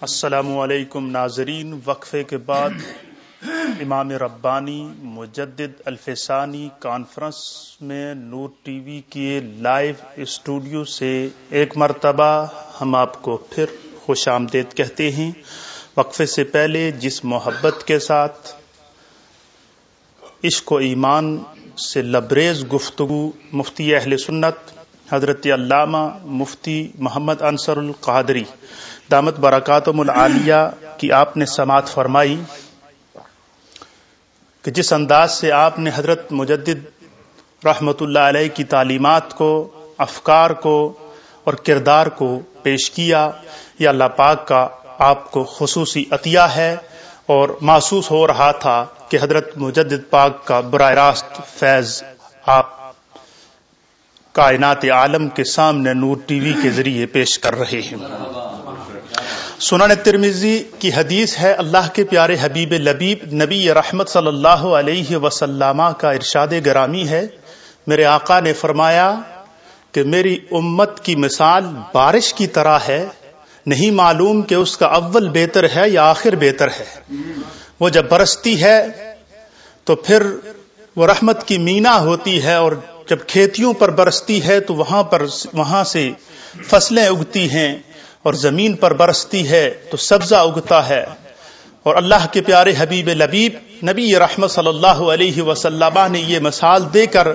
السلام علیکم ناظرین، وقفے کے بعد امام ربانی مجدد الفسانی کانفرنس میں نور ٹی وی کے لائیو اسٹوڈیو سے ایک مرتبہ ہم آپ کو پھر خوش آمدید کہتے ہیں۔ وقفے سے پہلے جس محبت کے ساتھ عشق و ایمان سے لبریز گفتگو مفتی اہل سنت حضرت علامہ مفتی محمد انصر القادری دامت برکاتم العالیہ کی آپ نے سماعت فرمائی کہ جس انداز سے آپ نے حضرت مجدد رحمت اللہ علیہ کی تعلیمات کو، افکار کو اور کردار کو پیش کیا، یہ اللہ پاک کا آپ کو خصوصی عطیہ ہے اور محسوس ہو رہا تھا کہ حضرت مجدد پاک کا براہ راست فیض آپ کائنات عالم کے سامنے نور ٹی وی کے ذریعے پیش کر رہے ہیں۔ سنن ترمیزی کی حدیث ہے، اللہ کے پیارے حبیب لبیب، نبی رحمت صلی اللہ علیہ وسلم کا ارشاد گرامی ہے۔ میرے آقا نے فرمایا کہ میری امت کی مثال بارش کی طرح ہے۔ نہیں معلوم کہ اس کا اول بہتر ہے یا آخر بہتر ہے۔ وہ جب برستی ہے تو پھر وہ رحمت کی مینا ہوتی ہے اور جب کھیتیوں پر برستی ہے تو وہاں پر، وہاں سے فصلیں اگتی ہیں۔ اور زمین پر برستی ہے تو سبزہ اگتا ہے۔ اور اللہ کے پیارے حبیب لبیب نبی رحمت صلی اللہ علیہ وسلم نے یہ مثال دے کر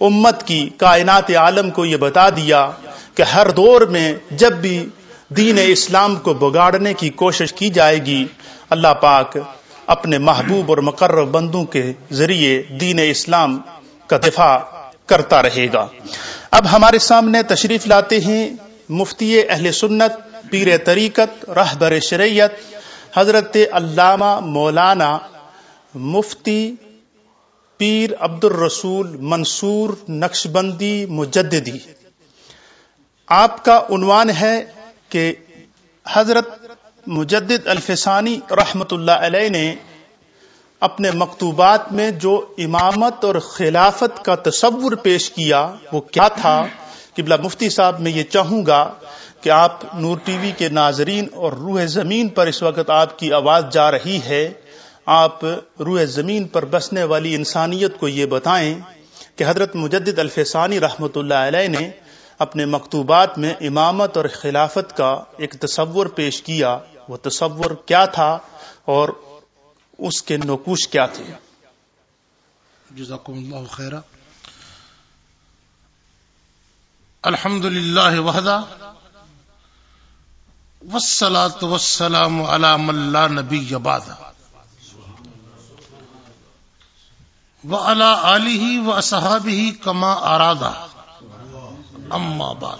امت کی کائنات عالم کو یہ بتا دیا کہ ہر دور میں جب بھی دین اسلام کو بگاڑنے کی کوشش کی جائے گی، اللہ پاک اپنے محبوب اور مقرر بندوں کے ذریعے دین اسلام کا دفاع کرتا رہے گا۔ اب ہمارے سامنے تشریف لاتے ہیں مفتی اہل سنت پیر طریقت، رہبر شریعت، حضرت علامہ مولانا مفتی پیر عبد الرسول منصور نقش بندی مجددی۔ آپ کا عنوان ہے کہ حضرت مجدد الفسانی رحمت اللہ علیہ نے اپنے مکتوبات میں جو امامت اور خلافت کا تصور پیش کیا، وہ کیا تھا؟ کہ بلا مفتی صاحب میں یہ چاہوں گا کہ آپ نور ٹی وی کے ناظرین اور روح زمین پر اس وقت آپ کی آواز جا رہی ہے، آپ روح زمین پر بسنے والی انسانیت کو یہ بتائیں کہ حضرت مجدد الفسانی رحمۃ اللہ علیہ نے اپنے مکتوبات میں امامت اور خلافت کا ایک تصور پیش کیا۔ وہ تصور کیا تھا اور اس کے نقوش کیا تھے؟ جزاکم اللہ خیر الحمد للہ وحدہ۔ والصلاة والسلام على من لا نبي بعد وعلى آله وأصحابه كما أراد. أما بعد.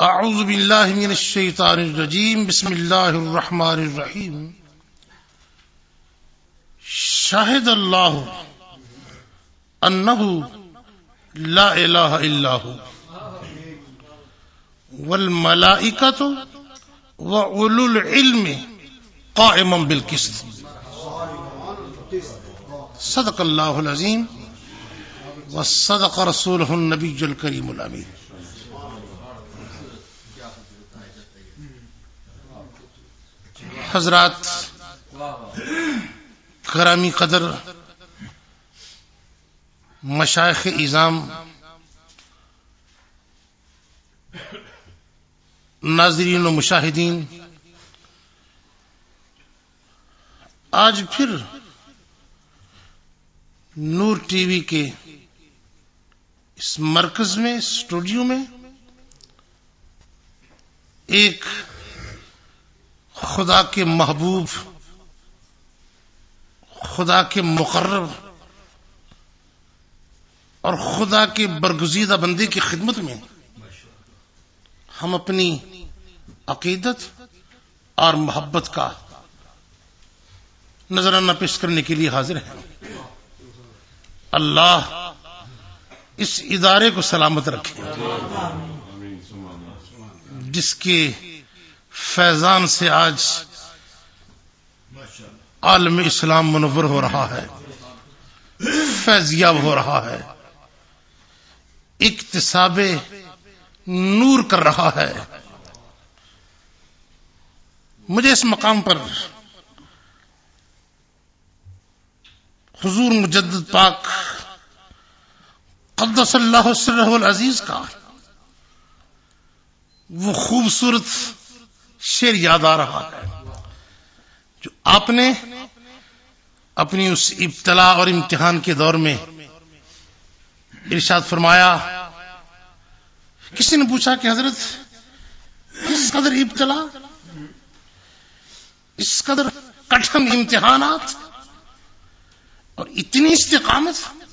أعوذ بالله من الشيطان الرجيم. بسم الله الرحمن الرحيم. شاهد الله أنه لا إله إلا هو. والملائکت و العلم قائما بالقسط. صدق اللہ العظیم و صدق رسوله النبی الکریم الامین. حضرات کرامی قدر، مشائخ اظام ناظرین و مشاہدین، آج پھر نور ٹی وی کے اس مرکز میں، اسٹوڈیو میں ایک خدا کے محبوب، خدا کے مقرر اور خدا کے برگزیدہ بندی کی خدمت میں ہم اپنی عقیدت اور محبت کا نظرانہ پیش کرنے کے لیے حاضر ہیں۔ اللہ اس ادارے کو سلامت رکھے۔ جس کے فیضان سے آج عالم اسلام منور ہو رہا ہے فیضیاب ہو رہا ہے، اقتصاب نور کر رہا ہے۔ مجھے اس مقام پر حضور مجدد پاک قدس اللہ سرہ العزیز کا وہ خوبصورت شیر یاد آ رہا ہے جو آپ نے اپنی اس ابتلا اور امتحان کے دور میں ارشاد فرمایا۔ کسی نے پوچھا کہ حضرت اس قدر ابتلا؟ اس قدر کٹھن امتحانات اور اتنی استقامت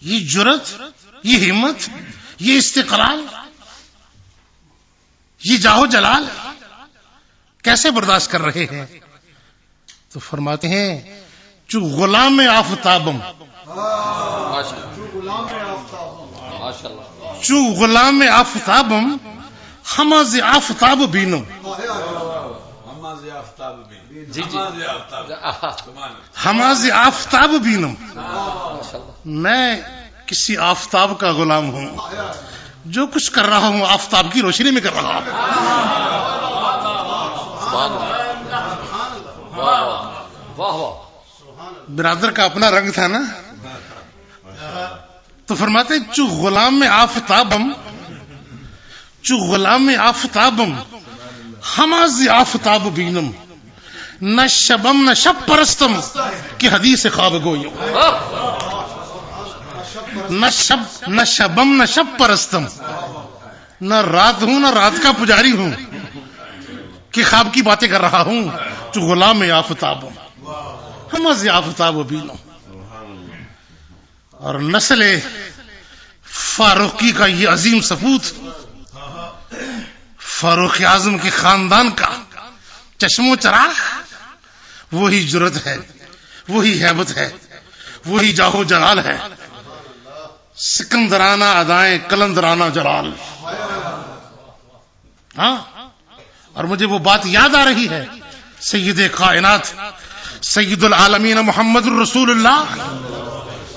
یہ جرت یہ ہمت یہ استقلال یہ جاہو جلال کیسے برداشت کر رہے ہیں؟ تو فرماتے ہیں جو غلام آفتابم۔ جو غلام آفتابم ہماز آفتاب بینم۔ جی جی۔ ہماز آفتاب بینم میں کسی آفتاب کا غلام ہوں۔ جو کچھ کر رہا ہوں آفتاب کی روشنی میں کر رہا ہوں۔ واہ واہ۔ برادر کا اپنا رنگ تھا نا۔ تو فرماتے ہیں چو غلام آفتابم چو غلام آفتابم۔ ہماز آفتاب بینم نہ شبم، نہ شب پرستم، کی حدیث خواب گوئی نہ شب، نہ شبم، نہ شب پرستم۔ نہ رات ہوں، نہ رات کا پجاری ہوں۔ کہ خواب کی باتیں کر رہا ہوں جو غلام آفتاب ہوں۔ ہم از آفتاب بینو اور نسل فاروقی کا یہ عظیم سپوت فاروق اعظم کے خاندان کا چشم و چراغ، وہی جرت ہے، وہی حیبت ہے، وہی جاہو جلال ہے۔ سکندرانہ ادائیں، کلندرانہ جلال۔ ہاں؟ اور مجھے وہ بات یاد آ رہی ہے، سید کائنات، سید العالمین محمد الرسول اللہ،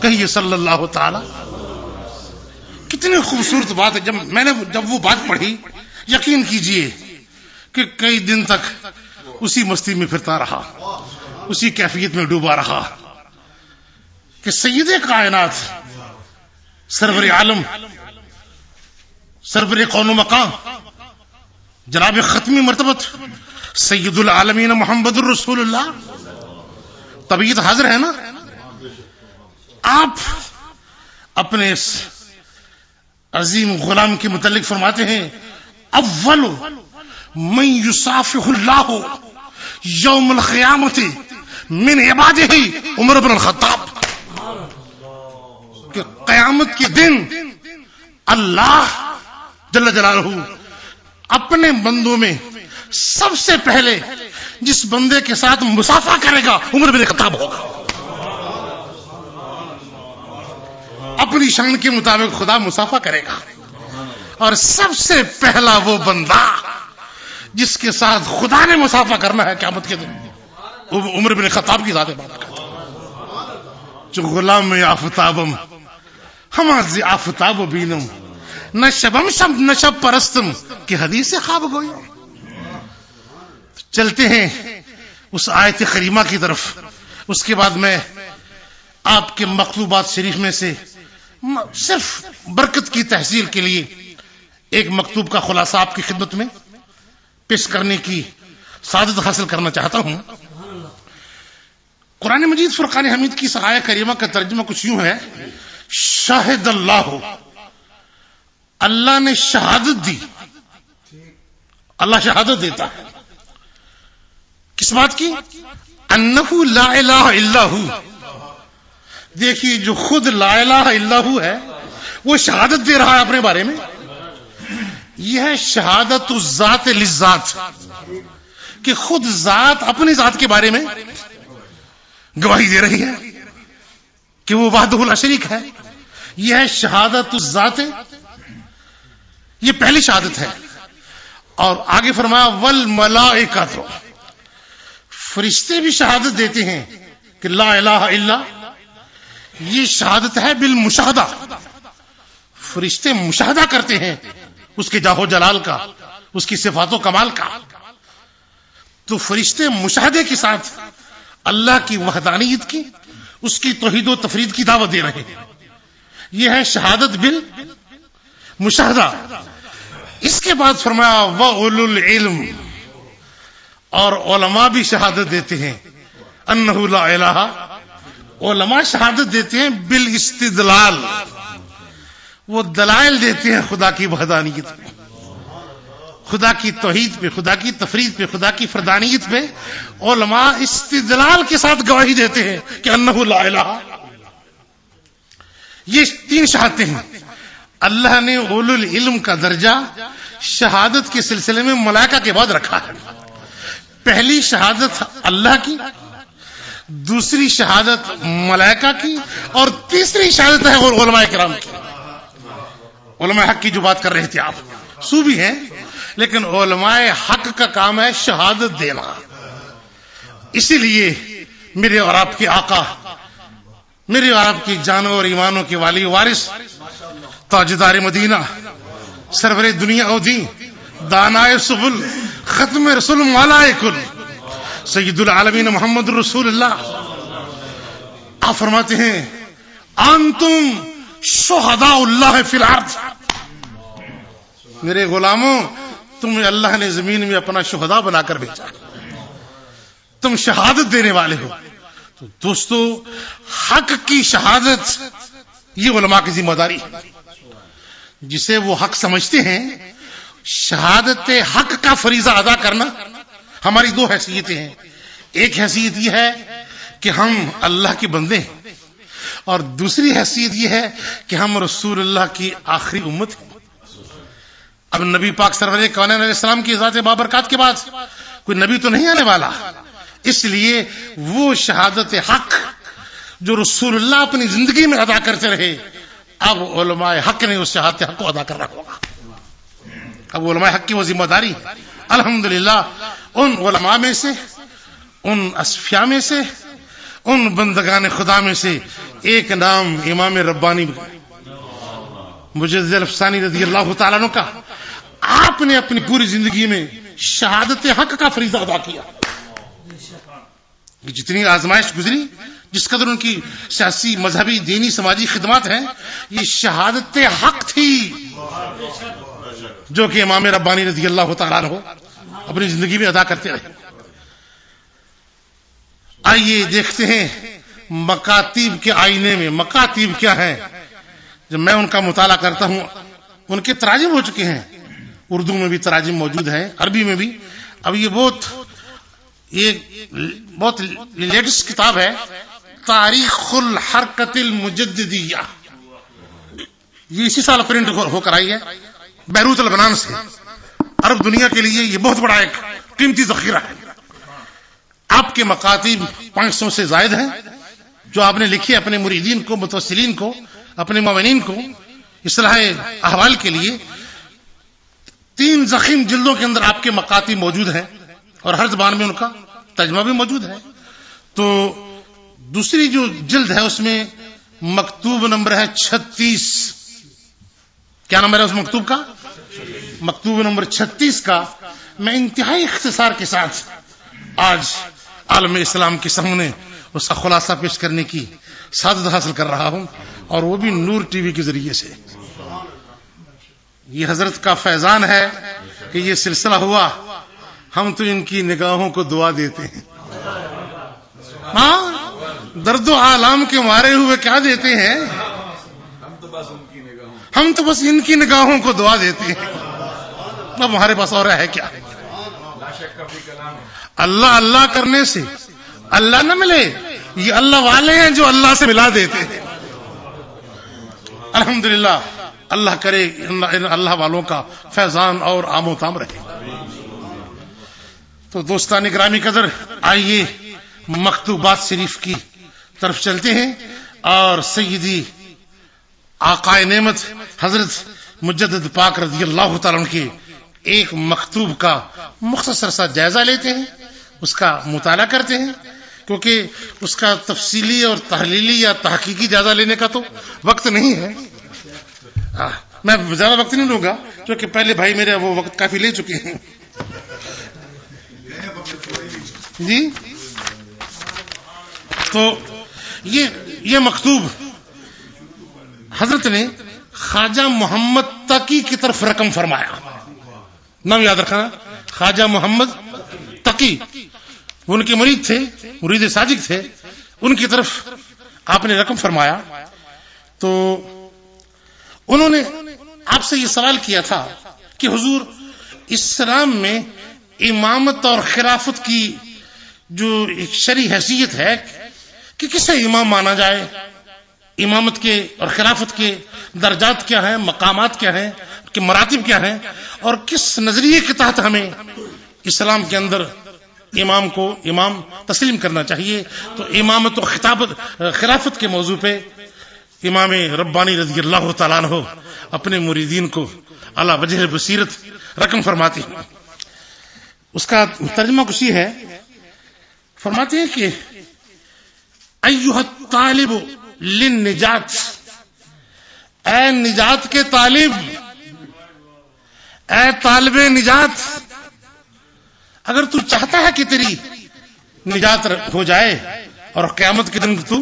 کہیے صلی اللہ تعالی۔ کتنی خوبصورت بات ہے، جب میں نے جب وہ بات پڑھی یقین کیجیے کہ کئی دن تک اسی مستی میں پھرتا رہا، اسی کیفیت میں ڈوبا رہا کہ سید کائنات، سرور عالم، سرور قون و مقام، جناب ختمی مرتبت سید العالمین محمد الرسول اللہ، طبیعت حاضر ہے نا؟ آپ اپنے اس عظیم غلام کے متعلق فرماتے ہیں اول من یصافح اللہ یوم القیامت من عبادہ عمر بن الخطاب. کہ قیامت کے دن اللہ جل جلالہ اپنے بندوں میں سب سے پہلے جس بندے کے ساتھ مسافہ کرے گا عمر بن خطاب ہوگا. اپنی شان کے مطابق خدا مسافہ کرے گا. اور سب سے پہلا وہ بندہ جس کے ساتھ خدا نے مسافہ کرنا ہے قیامت کے دن. عمر بن خطاب کی ذات بات کرتا جو غلام آفتابم، ہم آفتاب بینم. نہ شبم شب، نہ شب پرستم کی حدیث سے خواب گوئی چلتے ہیں اس آیت کریمہ کی طرف. اس کے بعد میں آپ کے مکتوبات شریف میں سے صرف برکت کی تحصیل کے لیے ایک مکتوب کا خلاصہ آپ کی خدمت میں پیش کرنے کی سعادت حاصل کرنا چاہتا ہوں۔ قرآن مجید فرقان حمید کی سایہ کریمہ کا ترجمہ کچھ یوں ہے۔ شاہد اللہ۔ اللہ نے شہادت دی۔ اللہ شہادت دیتا ہے۔ کس بات کی؟ انہو لا الہ الا ہو۔ دیکھیے، جو خود لا الہ الا ہو ہے، وہ شہادت دے رہا ہے اپنے بارے میں۔ یہ ہے شہادت ذات لذات کہ خود ذات اپنی ذات کے بارے میں گواہی دے رہی ہے کہ وہ وحدہ لا شریک ہے۔ یہ ہے شہادت ذات یہ پہلی شہادت ہے۔ اور آگے فرمایا ول ملا فرشتے بھی شہادت دیتے ہیں کہ لا الہ الا یہ شہادت ہے بالمشاہدہ۔ فرشتے مشاہدہ کرتے ہیں۔ اس کے جاہو جلال کا، اس کی صفات و کمال کا۔ تو فرشتے مشاہدے کے ساتھ اللہ کی وحدانیت کی، اس کی توحید و تفرید کی دعوت دے رہے ہیں۔ یہ ہے شہادت بل مشاہدہ۔ اس کے بعد فرمایا وہ العلم۔ اور علماء بھی شہادت دیتے ہیں۔ انہ لا الہ۔ علماء شہادت دیتے ہیں بال استدلال وہ دلائل دیتے ہیں خدا کی وحدانیت پہ۔ خدا کی توحید پہ، خدا کی تفرید پہ، خدا کی فردانیت پہ۔ علماء استدلال کے ساتھ گواہی دیتے ہیں کہ انہ لا الہ۔ یہ تین شہادتیں ہیں۔ اللہ نے اول العلم کا درجہ شہادت کے سلسلے میں ملائکہ کے بعد رکھا ہے۔ پہلی شہادت اللہ کی، دوسری شہادت ملائکہ کی اور تیسری شہادت ہے علماء کرام کی۔ علماء حق کی جو بات کر رہے تھے آپ۔ سو بھی ہیں، لیکن علماء حق کا کام ہے شہادت دینا۔ اسی لیے میرے اور آپ کے آقا، میرے اور آپ کی جانوں اور ایمانوں کے والی وارث، تاجدار مدینہ، سرور دنیا او دین دانائے سبل، ختم رسول مولا کل، سید العالمین محمد رسول اللہ۔ آپ فرماتے ہیں، انتم شہداء اللہ فی الارض. میرے غلاموں تمہیں اللہ نے زمین میں اپنا شہدا بنا کر بھیجا۔ تم شہادت دینے والے ہو۔ تو دوستو، حق کی شہادت یہ علماء کی ذمہ داری ہے۔ جسے وہ حق سمجھتے ہیں، شہادت حق کا فریضہ ادا کرنا ہماری دو حیثیتیں ہیں۔ ایک حیثیت یہ ہے کہ ہم اللہ کے بندے ہیں۔ اور دوسری حیثیت یہ ہے کہ ہم رسول اللہ کی آخری امت ہیں۔ اب نبی پاک سرور کون علیہ السلام کی ذات بابرکات کے بعد کوئی نبی تو نہیں آنے والا۔ اس لیے وہ شہادت حق جو رسول اللہ اپنی زندگی میں ادا کرتے رہے، اب علماء حق نے اس شہادت حق کو ادا کرنا ہوگا۔ اب علماء حق کی وہ ذمہ داری۔ الحمد ان علماء میں سے، ان اسفیا میں سے ان بندگان خدا میں سے ایک نام امام ربانی مجد الفسانی رضی اللہ تعالیٰ کا آپ نے اپنی پوری زندگی میں شہادت حق کا فریضہ ادا کیا۔ جتنی آزمائش گزری، جس قدر ان کی سیاسی، مذہبی، دینی، سماجی خدمات ہیں، یہ شہادت حق تھی۔ جو کہ امام ربانی رضی اللہ تعالیٰ ہو اپنی زندگی میں ادا کرتے رہے۔ آئیے دیکھتے ہیں مکاتیب کے آئینے میں، مکاتیب کیا ہے؟ جب میں ان کا مطالعہ کرتا ہوں، ان کے تراجم ہو چکے ہیں۔ اردو میں بھی تراجم موجود ہے، عربی میں بھی۔ اب یہ بہت یہ بہت لیٹسٹ کتاب ہے تاریخ الحرکت المجددیہ۔ یہ اسی سال پرنٹ ہو کر آئی ہے، بیروت البنان سے۔ عرب دنیا کے لیے یہ بہت بڑا ایک قیمتی ذخیرہ ہے۔ آپ کے مکاتب پانچ سو سے زائد ہیں، جو آپ نے لکھی اپنے مریدین کو، متوسلین کو، اپنے مومنین کو اصلاح احوال کے لیے۔ تین زخیم جلدوں کے اندر آپ کے مکاتب موجود ہیں اور ہر زبان میں ان کا تجمہ بھی موجود ہے۔ تو دوسری جو جلد ہے، اس میں مکتوب نمبر ہے چھتیس۔ کیا نمبر ہے اس مکتوب کا؟ مکتوب نمبر چھتیس کا۔ میں انتہائی اختصار کے ساتھ آج عالم اسلام کے سامنے اس کا خلاصہ پیش کرنے کی سعادت حاصل کر رہا ہوں اور وہ بھی نور ٹی وی کے ذریعے سے۔ یہ حضرت کا فیضان ہے کہ یہ سلسلہ ہوا۔ ہم تو ان کی نگاہوں کو دعا دیتے ہیں۔ ہاں درد و عالم کے مارے ہوئے کیا دیتے ہیں؟ ہم تو بس ان کی نگاہوں کو دعا دیتے ہیں۔ اب ہمارے پاس اور ہے کیا؟ اللہ اللہ کرنے سے اللہ نہ ملے، یہ اللہ والے ہیں جو اللہ سے ملا دیتے ہیں۔ الحمدللہ، اللہ کرے اللہ والوں کا فیضان اور آم و تام رہے۔ تو دوستان گرامی قدر، آئیے مکتوبات شریف کی طرف چلتے ہیں۔ اور سیدی آقائے نعمت حضرت مجدد پاک رضی اللہ تعالیٰ کے ایک مکتوب کا مختصر سا جائزہ لیتے ہیں۔ اس کا مطالعہ کرتے ہیں، کیونکہ اس کا تفصیلی اور تحلیلی یا تحقیقی جائزہ لینے کا تو وقت نہیں ہے۔ میں زیادہ وقت نہیں لوں گا، کیونکہ پہلے بھائی میرے وہ وقت کافی لے چکے ہیں۔ جی؟ تو یہ یہ مکتوب حضرت نے خواجہ محمد تقی کی طرف رقم فرمایا۔ نام یاد رکھنا، خواجہ محمد تقی وہ ان کے مرید تھے، مرید ساجک تھے۔ ان کی طرف آپ نے رقم فرمایا۔ تو انہوں نے آپ سے یہ سوال کیا تھا کہ حضور اسلام میں امامت اور خلافت کی جو ایک شرع حیثیت ہے کہ کسے امام مانا جائے، امامت کے اور خلافت کے درجات کیا ہیں، مقامات کیا ہیں کہ مراتب کیا ہیں، اور کس نظریے کے تحت ہمیں اسلام کے اندر امام کو امام تسلیم کرنا چاہیے۔ تو امامت و خطابت، خلافت کے موضوع پہ امام ربانی رضی اللہ تعالیٰ عنہ اپنے مریدین کو اللہ وجہ بصیرت رقم فرماتی ہیں۔ اس کا ترجمہ کچھ یہ ہے، فرماتے ہیں کہ ایوہ طالب للنجات، اے نجات کے طالب، اے طالب نجات اگر تو چاہتا ہے کہ تیری نجات ہو جائے اور قیامت کے دن تو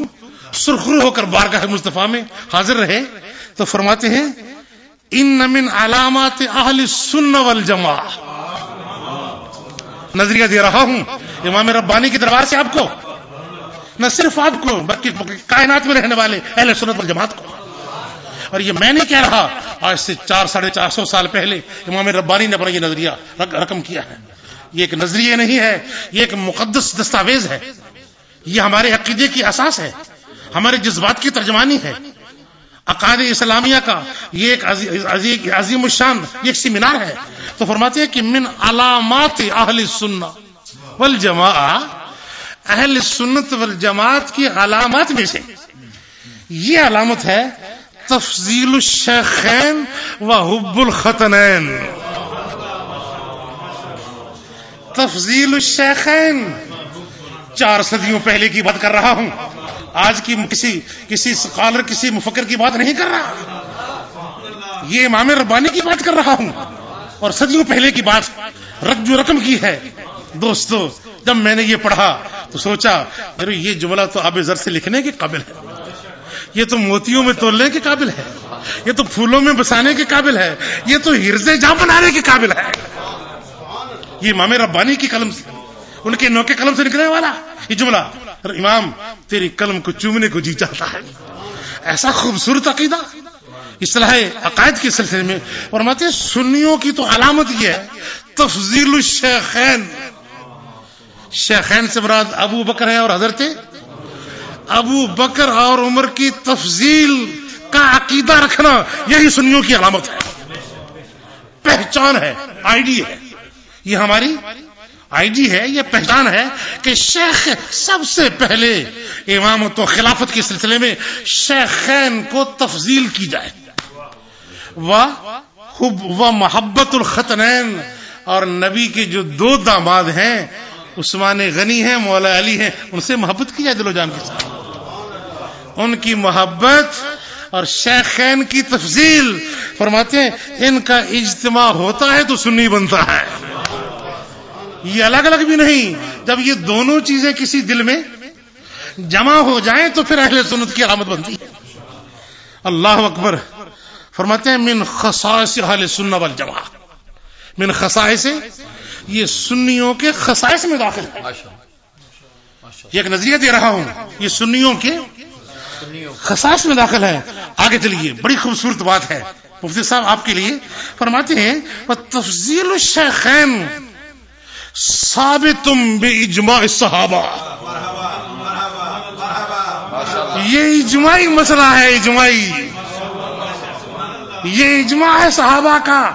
سرخرو ہو کر بارگاہ مصطفیٰ میں حاضر رہے، تو فرماتے ہیں، ان من علامات اہل سن والجماع نظریہ دے رہا ہوں، امام ربانی کے دربار سے آپ کو، نہ صرف آپ کو، بلکہ کائنات میں رہنے والے اہل سنت والجماعت کو۔ اور یہ میں نے کہہ رہا، آج سے چار، ساڑھے چار سو سال پہلے امام ربانی نے اپنا یہ نظریہ رقم کیا ہے۔ یہ ایک نظریہ نہیں ہے، یہ ایک مقدس دستاویز ہے۔ یہ ہمارے عقیدے کی اساس ہے، ہمارے جذبات کی ترجمانی ہے۔ عقائد اسلامیہ کا یہ ایک عظیم الشان، یہ ایک سیمینار ہے۔ تو فرماتے ہیں کہ من علامات اہل سنت والجماع اہل سنت والجماعت کی علامات میں سے۔ یہ علامت ہے تفضیل الشیخین و حب الختنین۔ تفضیل الشیخین۔ چار صدیوں پہلے کی بات کر رہا ہوں۔ آج کی کسی کسی سکالر، کسی مفکر کی بات نہیں کر رہا۔ یہ امام ربانی کی بات کر رہا ہوں۔ اور صدیوں پہلے کی بات رق رقم کی ہے۔ دوستو، جب میں نے یہ پڑھا تو سوچا ارے یہ جملہ تو آب زر سے لکھنے کے قابل ہے۔ یہ تو موتیوں میں تولنے کے قابل ہے۔ یہ تو پھولوں میں بسانے کے قابل ہے۔ یہ تو ہرزے جا بنانے کے قابل ہے۔ یہ امام ربانی کی قلم سے، ان کے نوکے قلم سے نکلنے والا۔ یہ جملہ امام تیری قلم کو چومنے کو جی چاہتا ہے۔ ایسا خوبصورت عقیدہ۔ اصلاح عقائد کے سلسلے میں فرماتے سنیوں کی تو علامت یہ ہے، تفضیل الشیخین۔ شیخین سے مراد ابو بکر ہے اور حضرت ابو بکر اور عمر کی تفضیل کا عقیدہ رکھنا، یہی سنیوں کی علامت ہے۔ پہچان ہے آئی ڈی ہے۔ یہ ہماری آئی ڈی ہے، یہ پہچان ہے کہ شیخ سب سے پہلے امامت و خلافت کے سلسلے میں شیخین کو تفضیل کی جائے۔ وہ محبت الختنین۔ اور نبی کے جو دو داماد ہیں، عثمان غنی ہیں، مولا علی ہیں، ان سے محبت کی جائے دل و جان کے ساتھ۔ ان کی محبت اور شیخین کی تفضیل۔ فرماتے ہیں، ان کا اجتماع ہوتا ہے تو سنی بنتا ہے۔ یہ الگ الگ بھی نہیں۔ جب یہ دونوں چیزیں کسی دل میں جمع ہو جائیں تو پھر اہل سنت کی علامت بنتی ہے۔ اللہ اکبر۔ فرماتے ہیں من خصائص اہل سنت والجماع من خصائص یہ سنیوں کے خصائص میں داخل ہے۔ یہ ایک نظریہ دے رہا ہوں۔ یہ سنیوں کے خصائص میں داخل ہے۔ آگے چلیے بڑی خوبصورت بات ہے۔ مفتی صاحب آپ کے لیے فرماتے ہیں تفضیل الشیخین ثابت بے اجماع صحابہ یہ اجماعی مسئلہ ہے، اجماعی۔ یہ اجماع ہے صحابہ کا۔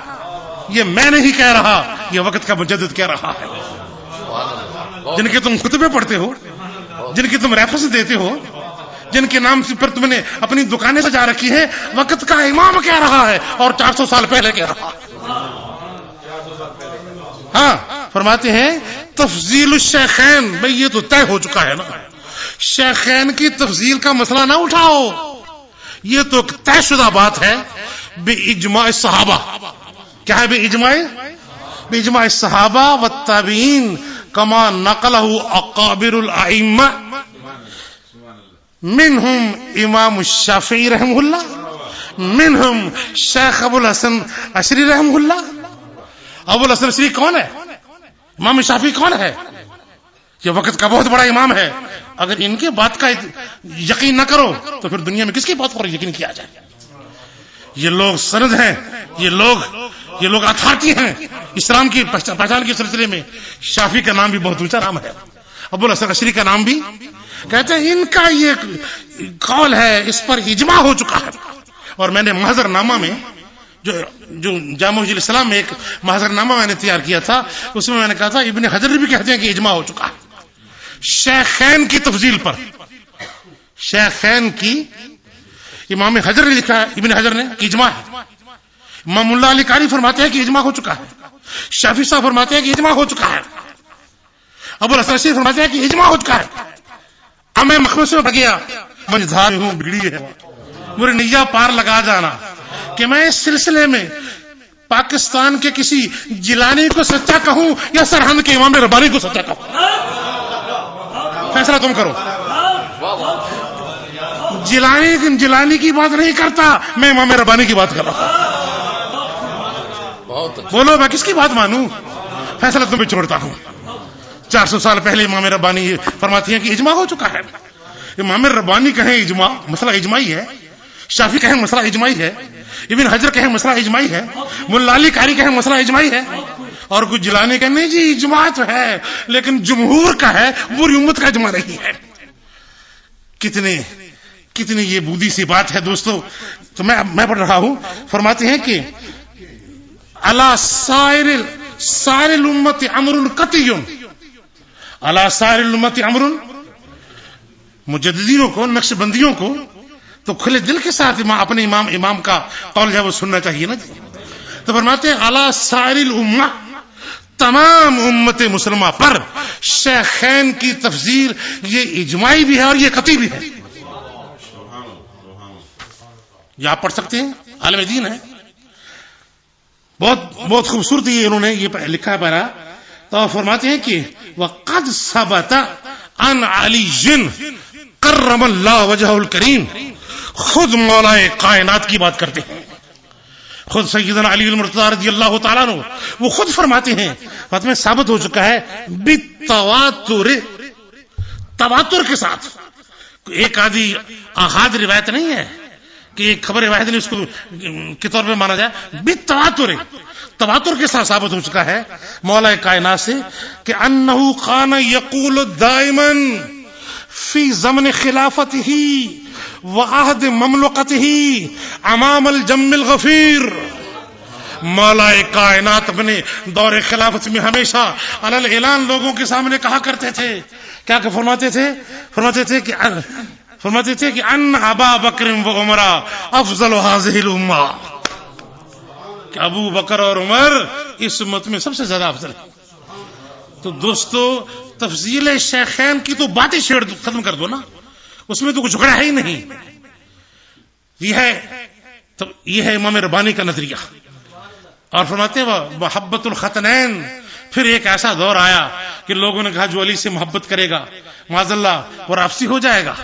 یہ میں نہیں کہہ رہا، یہ وقت کا مجدد کہہ رہا ہے۔ جن کے تم خطبے پڑھتے ہو، جن کی تم ریفرنس دیتے ہو، جن کے نام سے پر تم نے اپنی دکانیں سجا رکھی ہے وقت کا امام کہہ رہا ہے اور چار سو سال پہلے کہہ رہا ہاں فرماتے ہیں، تفضیل الشیخین بھائی یہ تو طے ہو چکا ہے نا۔ شیخین کی تفضیل کا مسئلہ نہ اٹھاؤ۔ یہ تو طے شدہ بات ہے، بے اجماع صحابہ۔ کیا ہے بے اجماع؟ بے اجماع صحابہ و تابعین کما نقل اقابر الائمہ۔ منہم امام الشافعی رحم اللہ، منہم شیخ ابو الحسن اشری رحم اللہ۔ ابو الحسن اشری کون ہے؟ امام شافعی کون ہے؟ یہ وقت کا بہت بڑا امام ہے۔ اگر ان کے بات کا یقین نہ کرو، تو پھر دنیا میں کس کی بات پر یقین کیا جائے؟ یہ لوگ سند ہیں، یہ لوگ یہ لوگ اتھارٹی ہیں۔ اسلام کی پہچان کے سلسلے میں شافی کا نام بھی بہت اونچا نام ہے۔ ابو الحسن اشری کا نام بھی کہتے ہیں، ان کا یہ قول ہے، اس پر اجماع ہو چکا ہے۔ اور میں نے محضر نامہ میں جو جو جامع الاسلام میں ایک محضر نامہ میں نے تیار کیا تھا، اس میں میں نے کہا تھا، ابن حضر بھی کہتے ہیں کہ اجماع ہو چکا۔ ہے شیخین کی تفضیل پر۔ شیخین کی امام حضر نے لکھا ہے ابن حضر نے، کہ اجماع ہے۔ امام اللہ علی کاری فرماتے ہیں کہ اجماع ہو چکا ہے۔ شافی صاحب فرماتے ہیں کہ اجماع ہو چکا ہے۔ ابو الحسن فرماتے ہیں کہ اجماع ہو چکا ہے۔ اب میں مخمص میں گیا مجھار ہوں بگڑی ہے۔ میرے نیا پار لگا جانا۔ کہ میں اس سلسلے میں پاکستان کے کسی جلانی کو سچا کہوں یا سرحد کے امام ربانی کو سچا کہوں؟ فیصلہ تم کرو۔ جلانی جلانی کی بات نہیں کرتا، میں امام ربانی کی بات کر رہا ہوں۔ بولو، میں کس کی بات مانوں؟ فیصلہ تم پہ چھوڑتا ہوں۔ چار سو سال پہلے امام ربانی فرماتی ہیں کہ اجماع ہو چکا ہے۔ امام ربانی کہیں اجماع مسئلہ اجماعی ہے۔ شافی کہیں مسئلہ اجماعی ہے، ابن حجر کہیں مسئلہ اجماعی ہے ملالی کاری کہیں مسئلہ اجماعی ہے۔ اور کچھ جلانے کا نہیں جی اجماع تو ہے، لیکن جمہور کا ہے، پوری امت کا اجماع نہیں ہے۔ کتنے، کتنی یہ بودی سی بات ہے دوستو۔ تو میں میں پڑھ رہا ہوں، فرماتے ہیں کہ اللہ سائر سائر الامت امر قطعی اللہ سائر الامت امر مجددینوں کو نقش بندیوں کو تو کھلے دل کے ساتھ امام اپنے امام امام کا قول ہے وہ سننا چاہیے نا جی۔ تو فرماتے ہیں اللہ سائر الامہ، تمام امت مسلمہ پر شیخین کی تفضیل، یہ اجماعی بھی ہے اور یہ قطعی بھی ہے۔ یہ آپ پڑھ سکتے ہیں؟ عالم دین ہے۔ بہت بہت خوبصورت یہ انہوں نے یہ لکھا ہے پہنا تو فرماتے ہیں کہ وہ قد سبت ان علی جن کرم اللہ وجہ الکریم خود مولا کائنات کی بات کرتے ہیں۔ خود سیدنا علی المرتضی رضی اللہ تعالیٰ نو وہ خود فرماتے ہیں، بات میں ثابت ہو چکا ہے، بالتواتر، تواتر کے ساتھ۔ ایک آدھی آہاد روایت نہیں ہے کہ ایک خبر روایت نہیں، اس کو کے طور پہ مانا جائے۔ بالتواتر، تواتر کے ساتھ ثابت ہو چکا ہے مولا کائنات سے کہ انہو خان یقول دائمن فی زمن خلافت ہی۔ وعہد مملکت ہی امام الجم الغفیر مولا کائنات اپنے دور خلافت میں ہمیشہ علل اعلان لوگوں کے سامنے کہا کرتے تھے. کیا کہ فرماتے تھے؟ فرماتے تھے کہ فرماتے تھے کہ ان ابا بکر و عمرہ افضل حاضر الامہ. کہ ابو بکر اور عمر اس امت میں سب سے زیادہ افضل ہے تو دوستو، تفضیل شیخین کی تو باتیں چھیڑ ختم کر دو نا. اس میں تو کچھ جھگڑا ہے ہی نہیں۔ یہ ہے، تو یہ ہے امام ربانی کا نظریہ۔ اور فرماتے وہ محبت الختنین۔ پھر ایک ایسا دور آیا کہ لوگوں نے کہا، جو علی سے محبت کرے گا معذ اللہ، وہ رافسی ہو جائے گا۔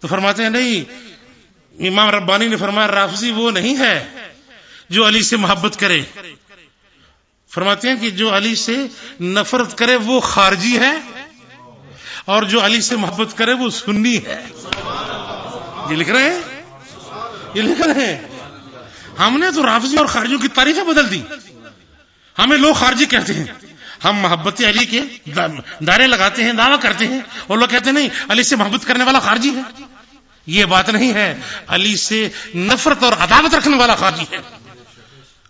تو فرماتے ہیں، نہیں، امام ربانی نے فرمایا رافسی وہ نہیں ہے جو علی سے محبت کرے۔ فرماتے ہیں کہ جو علی سے نفرت کرے، وہ خارجی ہے۔ اور جو علی سے محبت کرے وہ سنی ہے۔ یہ لکھ رہے ہیں؟ یہ لکھ رہے ہیں۔ ہم نے تو رافضی اور خارجیوں کی تعریفیں بدل دی ہمیں لوگ خارجی کہتے ہیں۔ ہم محبت علی کے دائرے لگاتے ہیں، دعویٰ کرتے ہیں۔ اور لوگ کہتے ہیں، نہیں، علی سے محبت کرنے والا خارجی ہے۔ یہ بات نہیں ہے۔ علی سے نفرت اور عداوت رکھنے والا خارجی ہے۔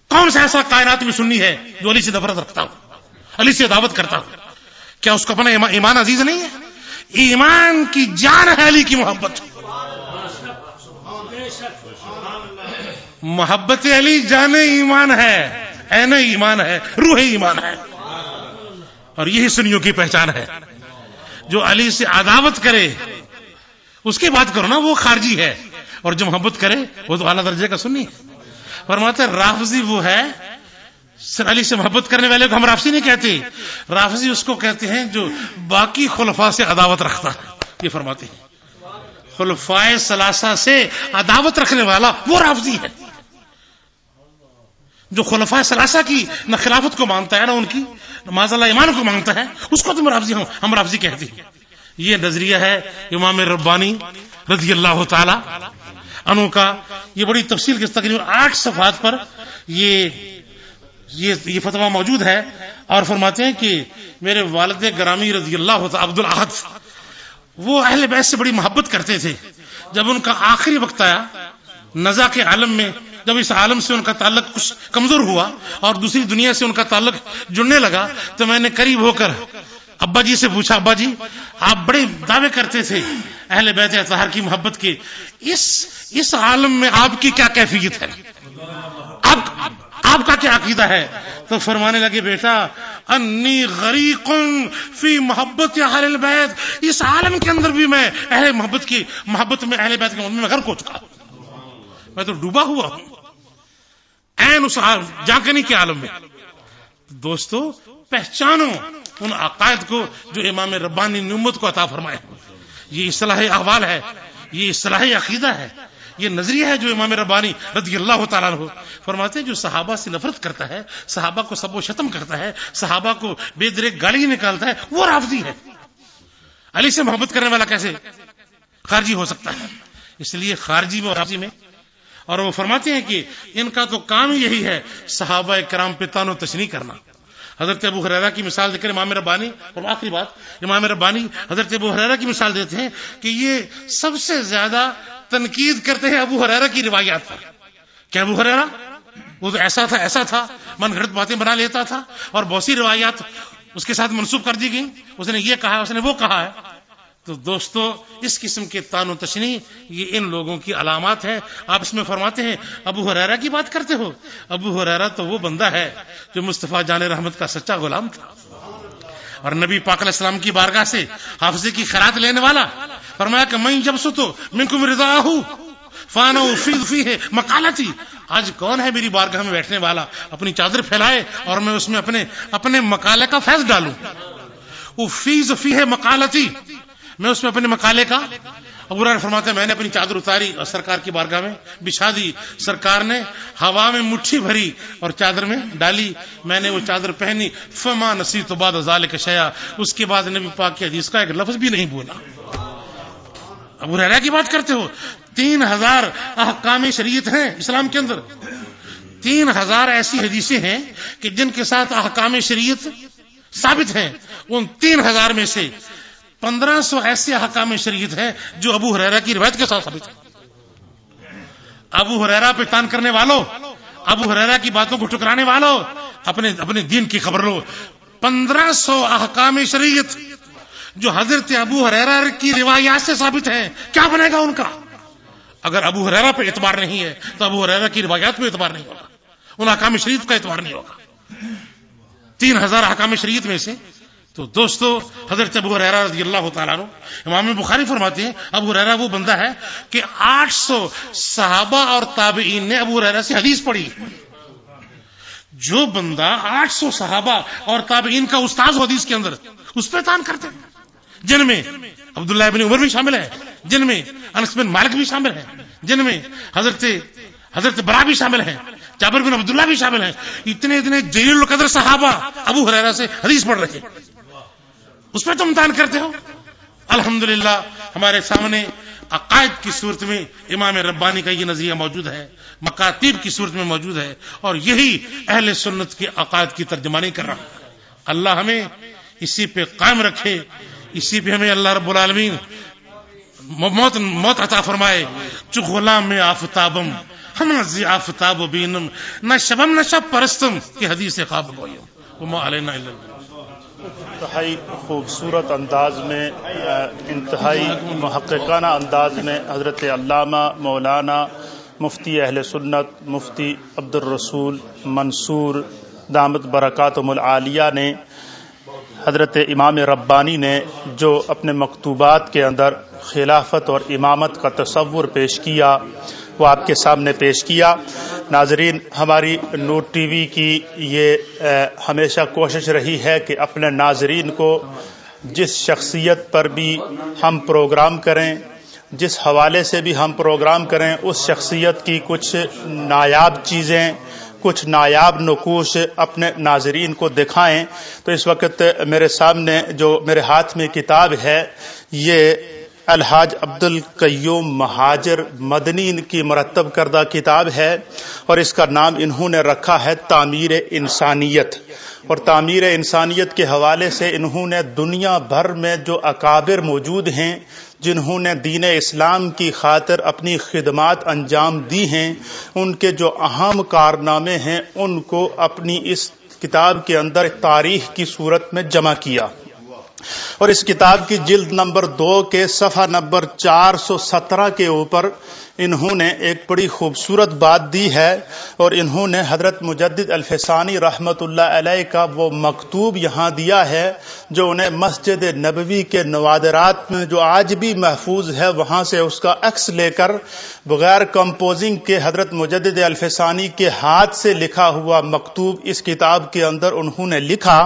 کون سا ایسا کائنات میں سننی ہے جو علی سے نفرت رکھتا ہوں علی سے دعوت کرتا ہوں کیا اس کو اپنا ایمان عزیز نہیں ہے؟ ایمان کی جان ہے علی کی محبت. محبت علی جان ایمان ہے این ایمان ہے، روح ایمان ہے۔ اور یہی سنیوں کی پہچان ہے۔ جو علی سے عداوت کرے، اس کی بات کرو نا، وہ خارجی ہے۔ اور جو محبت کرے، وہ تو اعلیٰ درجے کا سنی۔ ہے فرماتے رافضی وہ ہے علی سے محبت کرنے والے کو ہم رافضی نہیں کہتے۔ رافضی اس کو کہتے ہیں جو باقی خلفاء سے عداوت رکھتا ہے۔ یہ فرماتے ہیں۔ خلفائے سلاسہ سے عداوت رکھنے والا وہ رافضی ہے۔ جو خلفاء سلاسہ کی نہ خلافت کو مانتا ہے نہ ان کی نماز اللہ ایمان کو مانگتا ہے، اس کو تم رافضی ہوں ہم رافضی کہتے ہیں۔ یہ نظریہ ہے امام ربانی رضی اللہ تعالی انو کا۔ یہ بڑی تفصیل کے تقریباً آٹھ صفحات پر یہ یہ یہ فتوا موجود ہے اور فرماتے ہیں کہ میرے والد گرامی رضی اللہ عبد الحد وہ اہل بیت سے بڑی محبت کرتے تھے۔ جب ان کا آخری وقت آیا، نزا کے عالم میں، جب اس عالم سے ان کا تعلق کچھ کمزور ہوا اور دوسری دنیا سے ان کا تعلق جڑنے لگا، تو میں نے قریب ہو کر ابا جی سے پوچھا، ابا جی آپ بڑے دعوے کرتے تھے اہل بیت اطہار کی محبت کے، اس اس عالم میں آپ کی کیا کیفیت ہے؟ آپ کا کیا عقیدہ ہے؟ تو فرمانے لگے، بیٹا، انی غریق فی محبت اہل البیت، اس عالم کے اندر بھی میں اہل محبت کی، محبت میں اہل بیت کے میں غرق ہو چکا ہوں میں تو ڈوبا ہوا ہوں۔ این اس جاگنی کے عالم میں۔ دوستو، پہچانو ان عقائد کو جو امام ربانی نعمت کو عطا فرمائے۔ یہ اصلاح احوال ہے، یہ اصلاح عقیدہ ہے۔ یہ نظریہ ہے جو امام ربانی رضی اللہ تعالیٰ عنہ فرماتے ہیں، جو صحابہ سے نفرت کرتا ہے، صحابہ کو سب و شتم کرتا ہے، صحابہ کو بے درے گالی نکالتا ہے، وہ رافضی ہے۔ علی سے محبت کرنے والا کیسے خارجی ہو سکتا ہے؟ اس لیے خارجی میں اور رافضی میں۔ اور وہ فرماتے ہیں کہ ان کا تو کام یہی ہے، صحابہ کرام پہ تان و تشنی کرنا۔ حضرت ابو حریرا کی مثال دے کر امام ربانی، اور آخری بات، امام ربانی حضرت ابو حریرا کی مثال دیتے ہیں کہ یہ سب سے زیادہ تنقید کرتے ہیں ابو حریرا کی روایات پر۔ کیا ابو حریرا وہ تو ایسا تھا ایسا تھا، من گھڑت باتیں بنا لیتا تھا۔ اور بہت سی روایات اس کے ساتھ منسوخ کر دی گئی اس نے یہ کہا، اس نے وہ کہا ہے۔ تو دوستو، اس قسم کے تان و تشنی، یہ ان لوگوں کی علامات ہے آپ اس میں فرماتے ہیں، ابو حریرا کی بات کرتے ہو؟ ابو حریرا تو وہ بندہ ہے جو مصطفیٰ جان رحمت کا سچا غلام تھا۔ اور نبی پاک علیہ السلام کی بارگاہ سے حافظے کی خیرات لینے والا فرمایا کہ میں جب سو تو من کو رضا ہوں فانا فی ہے مکالتی آج کون ہے میری بارگاہ میں بیٹھنے والا؟ اپنی چادر پھیلائے اور میں اس میں اپنے اپنے مکالے کا فیض ڈالوں۔ وہ فیض فی ہے مکالتی میں اس میں اپنے مکالے کا، ابو نے فرماتے میں نے اپنی چادر اتاری اور سرکار کی بارگاہ میں بچھا دی۔ سرکار نے ہوا میں مٹھی بھری اور چادر میں ڈالی۔ میں نے وہ چادر پہنی۔ فما نسی تو بعد ازال شیا اس کے بعد نبی پاک کی حدیث کا ایک لفظ بھی نہیں بولا۔ ابو ریرا کی بات کرتے ہو؟ تین ہزار احکام شریعت ہیں اسلام کے اندر۔ تین ہزار ایسی حدیثیں ہیں کہ جن کے ساتھ احکام شریعت ثابت ہیں۔ ان تین ہزار میں سے پندرہ سو ایسے حکام شریعت ہیں جو ابو حریرا کی روایت کے ساتھ ثابت ہے ابو حریرا پہ تان کرنے والوں ابو حریرا کی باتوں کو ٹکرانے والوں اپنے اپنے دین کی خبر لو۔ پندرہ سو احکام شریعت جو حضرت ابو حریرا کی روایات سے ثابت ہیں، کیا بنے گا ان کا؟ اگر ابو حریرا پہ اعتبار نہیں ہے، تو ابو حریرا کی روایات پہ اعتبار نہیں ہوگا۔ ان احکام شریعت کا اعتبار نہیں ہوگا۔ تین ہزار احکام شریعت میں سے، تو دوستو، حضرت ابو ریرا رضی اللہ تعالیٰ عنہ، امام بخاری فرماتے ہیں، ابو ریرا وہ بندہ ہے کہ آٹھ سو صحابہ اور تابعین نے ابو ریرا سے حدیث پڑھی۔ جو بندہ آٹھ سو صحابہ اور تابعین کا استاذ حدیث کے اندر، اس پہ تان کرتے ہیں۔ جن میں عبداللہ ابن عمر بھی شامل ہے، جن میں انس بن مالک بھی شامل ہے، جن میں حضرت حضرت برا بھی شامل ہے، جابر بن عبداللہ بھی شامل ہے۔ اتنے اتنے جلیل القدر صحابہ ابو حریرا سے حدیث پڑھ رہے اس پہ تم دان کرتے ہو۔ الحمدللہ، ہمارے سامنے عقائد کی صورت میں امام ربانی کا یہ نظریہ موجود ہے مکاتب کی صورت میں موجود ہے، اور یہی اہل سنت کی عقائد کی ترجمانی کر رہا اللہ ہمیں اسی پہ قائم رکھے۔ اسی پہ ہمیں اللہ رب العالمین موت موت عطا فرمائے۔ چو غلام میں آفتابم، ہم آفتاب و بینم، نہ شبم نہ شب پرستم کی حدیث خواب گوئیم وما علینا اللہ انتہائی خوبصورت انداز میں انتہائی محققانہ انداز میں حضرت علامہ مولانا مفتی اہل سنت، مفتی عبد الرسول منصور دامت برکات العالیہ نے حضرت امام ربانی نے جو اپنے مکتوبات کے اندر خلافت اور امامت کا تصور پیش کیا، وہ آپ کے سامنے پیش کیا۔ ناظرین، ہماری نور ٹی وی کی یہ ہمیشہ کوشش رہی ہے کہ اپنے ناظرین کو جس شخصیت پر بھی ہم پروگرام کریں، جس حوالے سے بھی ہم پروگرام کریں، اس شخصیت کی کچھ نایاب چیزیں کچھ نایاب نقوش اپنے ناظرین کو دکھائیں تو اس وقت میرے سامنے جو میرے ہاتھ میں کتاب ہے، یہ الحاج عبد القیوم مہاجر مدنی کی مرتب کردہ کتاب ہے اور اس کا نام انہوں نے رکھا ہے تعمیر انسانیت۔ اور تعمیر انسانیت کے حوالے سے انہوں نے دنیا بھر میں جو اکابر موجود ہیں جنہوں نے دین اسلام کی خاطر اپنی خدمات انجام دی ہیں، ان کے جو اہم کارنامے ہیں، ان کو اپنی اس کتاب کے اندر تاریخ کی صورت میں جمع کیا۔ اور اس کتاب کی جلد نمبر دو کے صفحہ نمبر چار سو سترہ کے اوپر انہوں نے ایک بڑی خوبصورت بات دی ہے اور انہوں نے حضرت مجدد الفسانی رحمت اللہ علیہ کا وہ مکتوب یہاں دیا ہے جو انہیں مسجد نبوی کے نوادرات میں جو آج بھی محفوظ ہے، وہاں سے اس کا عکس لے کر بغیر کمپوزنگ کے حضرت مجدد الفسانی کے ہاتھ سے لکھا ہوا مکتوب اس کتاب کے اندر انہوں نے لکھا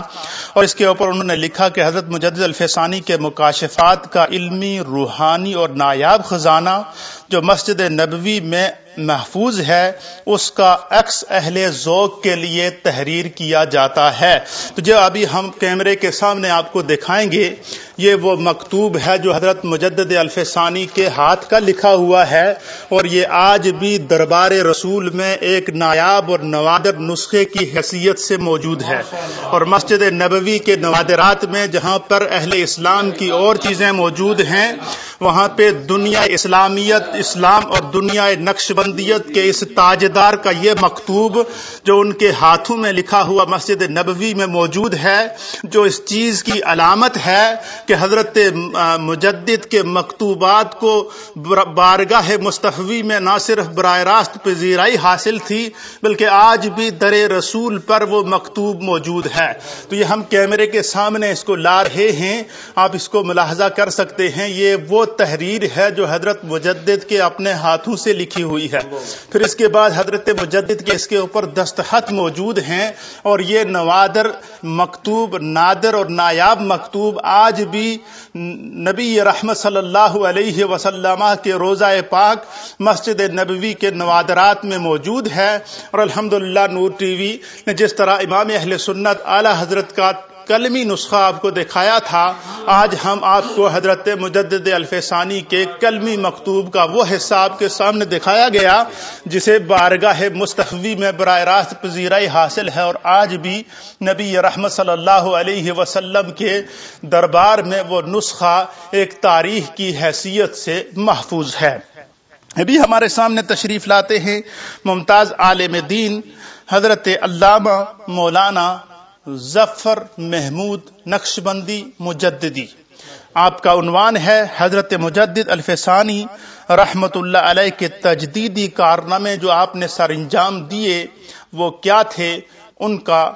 اور اس کے اوپر انہوں نے لکھا کہ حضرت مجدد الفسانی کے مکاشفات کا علمی، روحانی اور نایاب خزانہ جو مسجد نبوی میں محفوظ ہے، اس کا عکس اہل ذوق کے لیے تحریر کیا جاتا ہے۔ تو جو ابھی ہم کیمرے کے سامنے آپ کو دکھائیں گے، یہ وہ مکتوب ہے جو حضرت مجدد الفسانی کے ہاتھ کا لکھا ہوا ہے۔ اور یہ آج بھی دربار رسول میں ایک نایاب اور نوادر نسخے کی حیثیت سے موجود ہے۔ اور مسجد نبوی کے نوادرات میں جہاں پر اہل اسلام کی اور چیزیں موجود ہیں، وہاں پہ دنیا اسلامیت، اسلام اور دنیا نقش بندیت کے اس تاجدار کا یہ مکتوب جو ان کے ہاتھوں میں لکھا ہوا مسجد نبوی میں موجود ہے، جو اس چیز کی علامت ہے کہ حضرت مجدد کے مکتوبات کو بارگاہ مستفی میں نہ صرف براہ راست پذیرائی حاصل تھی، بلکہ آج بھی در رسول پر وہ مکتوب موجود ہے۔ تو یہ ہم کیمرے کے سامنے اس کو لا رہے ہیں، آپ اس کو ملاحظہ کر سکتے ہیں، یہ وہ تحریر ہے جو حضرت مجدد کے اپنے ہاتھوں سے لکھی ہوئی ہے۔ پھر اس کے بعد حضرت مجدد کے اس کے اوپر دستخط موجود ہیں اور یہ نوادر مکتوب، نادر اور نایاب مکتوب آج بھی نبی رحمت صلی اللہ علیہ وسلم کے روزہ پاک مسجد نبوی کے نوادرات میں موجود ہے۔ اور الحمد نور ٹی وی نے جس طرح امام اہل سنت اعلی حضرت کا کلمی نسخہ آپ کو دکھایا تھا، آج ہم آپ کو حضرت مجدد الفسانی کے کلمی مکتوب کا وہ حصہ آپ کے سامنے دکھایا گیا، جسے بارگاہ مستفی میں براہ راست پذیرائی حاصل ہے اور آج بھی نبی رحمت صلی اللہ علیہ وسلم کے دربار میں وہ نسخہ ایک تاریخ کی حیثیت سے محفوظ ہے۔ ابھی ہمارے سامنے تشریف لاتے ہیں ممتاز عالم دین، حضرت علامہ مولانا ظفر محمود نقش بندی مجددی۔ آپ کا عنوان ہے حضرت مجدد الفسانی رحمت اللہ علیہ کے تجدیدی کارنامے جو آپ نے سر انجام دیے، وہ کیا تھے؟ ان کا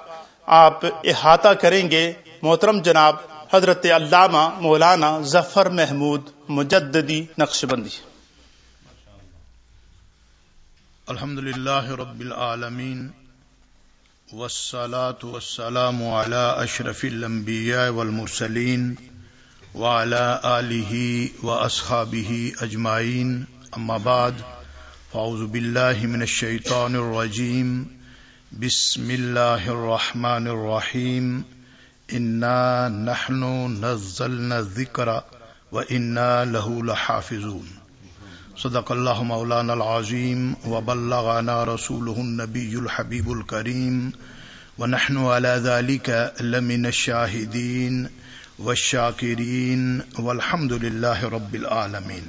آپ احاطہ کریں گے۔ محترم جناب، حضرت علامہ مولانا ظفر محمود مجددی نقش بندی الحمد للہ رب العالمین۔ والصلاة والسلام على أشرف الأنبياء والمرسلين وعلى آله وأصحابه أجمعين. أما بعد، فأعوذ بالله من الشيطان الرجيم. بسم الله الرحمن الرحيم. إنا نحن نزلنا الذكر وإنا له لحافظون. صدق الله مولانا العظيم وبلغنا رسوله النبي الحبيب الكريم ونحن على ذلك لمن الشاهدين والشاكرين والحمد لله رب العالمين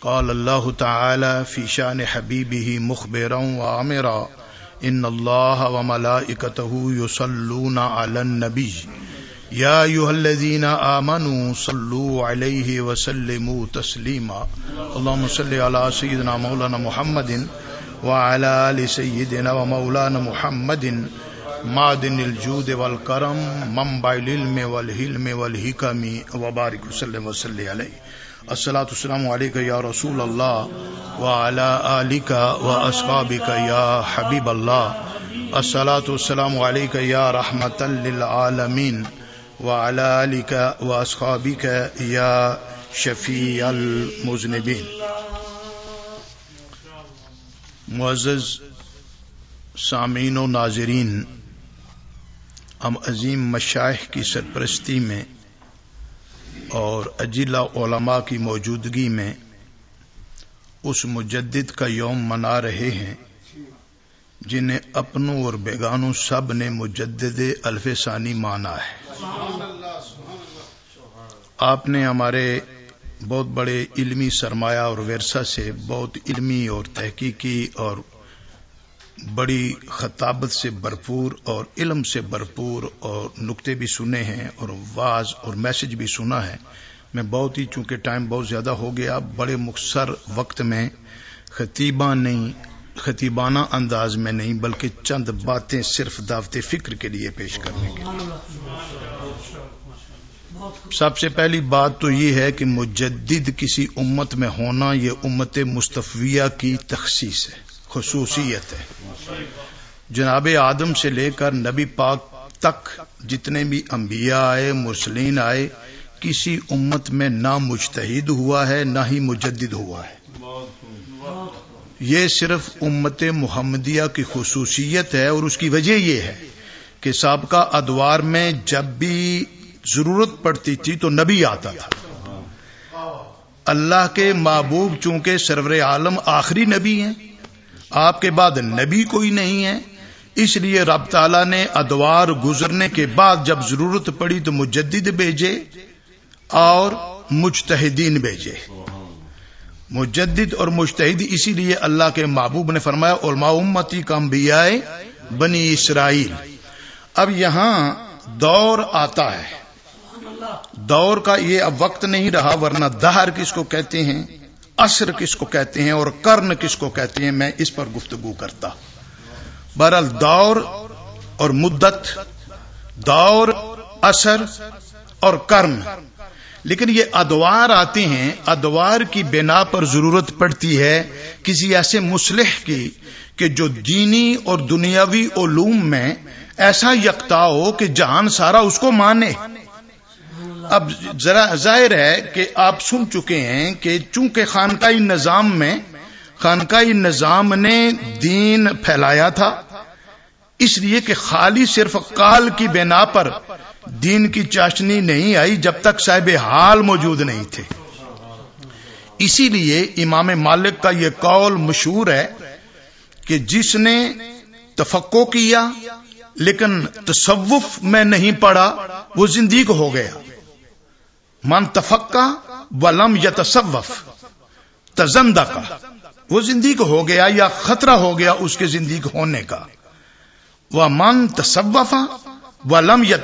قال الله تعالى في شان حبيبه مخبرا وعمرا إن الله وملائكته يصلون على النبي يا أيها الذين آمنوا صلوا عليه وسلموا تسليما اللهم صل على سيدنا مولانا محمد وعلى آل سيدنا ومولانا محمد معدن الجود والكرم منبع العلم والحلم والحكم وبارك وسلم وسلم عليه السلاۃ السلام علیکم یا رسول اللہ و اعلی علی کا و اسباب کا یا حبیب اللہ۔ السلاۃ السلام علیکم یا رحمت للعالمین و اعلی و یا معزز سامعین و ناظرین، ہم عظیم مشائح کی سرپرستی میں اور اجلا علماء کی موجودگی میں اس مجدد کا یوم منا رہے ہیں۔ جنہیں اپنوں اور بیگانوں سب نے مجدد الف ثانی مانا ہے۔ آپ نے ہمارے بہت بڑے علمی سرمایہ اور ورثہ سے بہت علمی اور تحقیقی اور بڑی خطابت سے بھرپور اور علم سے بھرپور اور نقطے بھی سنے ہیں اور واز اور میسج بھی سنا ہے۔ میں بہت ہی چونکہ ٹائم بہت زیادہ ہو گیا، بڑے مختصر وقت میں خطیبہ نہیں خطیبانہ انداز میں نہیں، بلکہ چند باتیں صرف دعوت فکر کے لیے پیش کرنے کے سب سے پہلی بات تو یہ ہے کہ مجدد کسی امت میں ہونا یہ امت مصطفیہ کی تخصیص ہے، خصوصیت ہے۔ جناب آدم سے لے کر نبی پاک تک جتنے بھی انبیاء آئے، مرسلین آئے، کسی امت میں نہ مجتہد ہوا ہے، نہ ہی مجدد ہوا ہے۔ یہ صرف امت محمدیہ کی خصوصیت ہے اور اس کی وجہ یہ ہے کہ سابقہ ادوار میں جب بھی ضرورت پڑتی تھی تو نبی آتا تھا۔ اللہ کے محبوب چونکہ سرور عالم آخری نبی ہیں، آپ کے بعد نبی کوئی نہیں ہے، اس لیے رب تعالی نے ادوار گزرنے کے بعد جب ضرورت پڑی تو مجدد بھیجے اور مجتہدین بھیجے۔ مجدد اور مجتہد، اسی لیے اللہ کے محبوب نے فرمایا، علماء امتی کا انبیاء بنی اسرائیل۔ اب یہاں دور آتا ہے۔ دور کا یہ اب وقت نہیں رہا، ورنہ دہر کس کو کہتے ہیں اثر کس کو کہتے ہیں اور کرن کس کو کہتے ہیں، میں اس پر گفتگو کرتا۔ بہرحال دور اور مدت، دور اثر اور کرن لیکن یہ ادوار آتے ہیں، ادوار کی بنا پر ضرورت پڑتی ہے کسی ایسے مسلح کی کہ جو دینی اور دنیاوی علوم میں ایسا یکتا ہو کہ جہان سارا اس کو مانے۔ اب ذرا ظاہر ہے کہ آپ سن چکے ہیں کہ چونکہ خانقاہی نظام میں، خانقاہی نظام نے دین پھیلایا تھا، اس لیے کہ خالی صرف کال کی بنا پر دین کی چاشنی نہیں آئی جب تک صاحب حال موجود نہیں تھے۔ اسی لیے امام مالک کا یہ قول مشہور ہے کہ جس نے تفقو کیا لیکن تصوف میں نہیں پڑا وہ زندگی ہو گیا۔ من تفقہ ولم یا تصوف تزندہ کا وہ زندگی ہو گیا یا خطرہ ہو گیا اس کے زندگی ہونے کا۔ وہ من تصوفا ولم یا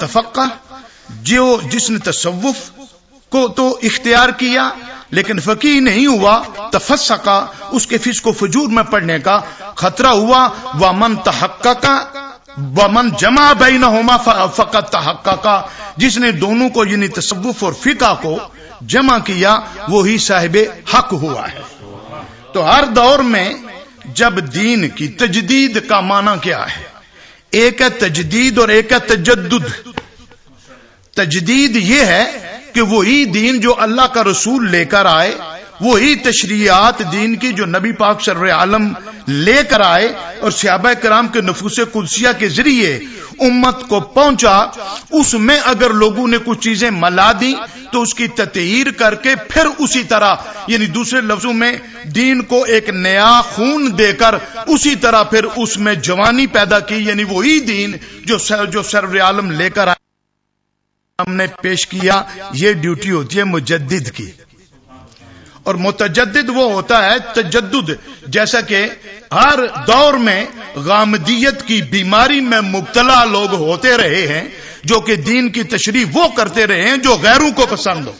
جو جس نے تصوف کو تو اختیار کیا، لیکن فقی نہیں ہوا، تفسقا، اس کے فس کو فجور میں پڑھنے کا خطرہ ہوا وہ من کا ومن جمع بین ہوما فقط تحقہ کا جس نے دونوں کو یعنی تصوف اور فقہ کو جمع کیا، وہی صاحب حق ہوا ہے۔ تو ہر دور میں جب دین کی تجدید کا معنی کیا ہے؟ ایک ہے تجدید اور ایک ہے تجدد۔ تجدید یہ ہے کہ وہی دین جو اللہ کا رسول لے کر آئے وہی تشریعات دین کی جو نبی پاک سر عالم لے کر آئے اور صحابہ کرام کے نفوس قدسیہ کے ذریعے امت کو پہنچا، اس میں اگر لوگوں نے کچھ چیزیں ملا دی تو اس کی تطہیر کر کے پھر اسی طرح یعنی دوسرے لفظوں میں دین کو ایک نیا خون دے کر اسی طرح پھر اس میں جوانی پیدا کی یعنی وہی دین جو سر، جو سرور عالم لے کر آئے، ہم نے پیش کیا، یہ ڈیوٹی ہوتی ہے مجدد کی۔ اور متجدد وہ ہوتا ہے، تجدد، جیسا کہ ہر دور میں غامدیت کی بیماری میں مبتلا لوگ ہوتے رہے ہیں، جو کہ دین کی تشریح وہ کرتے رہے ہیں جو غیروں کو پسند ہو۔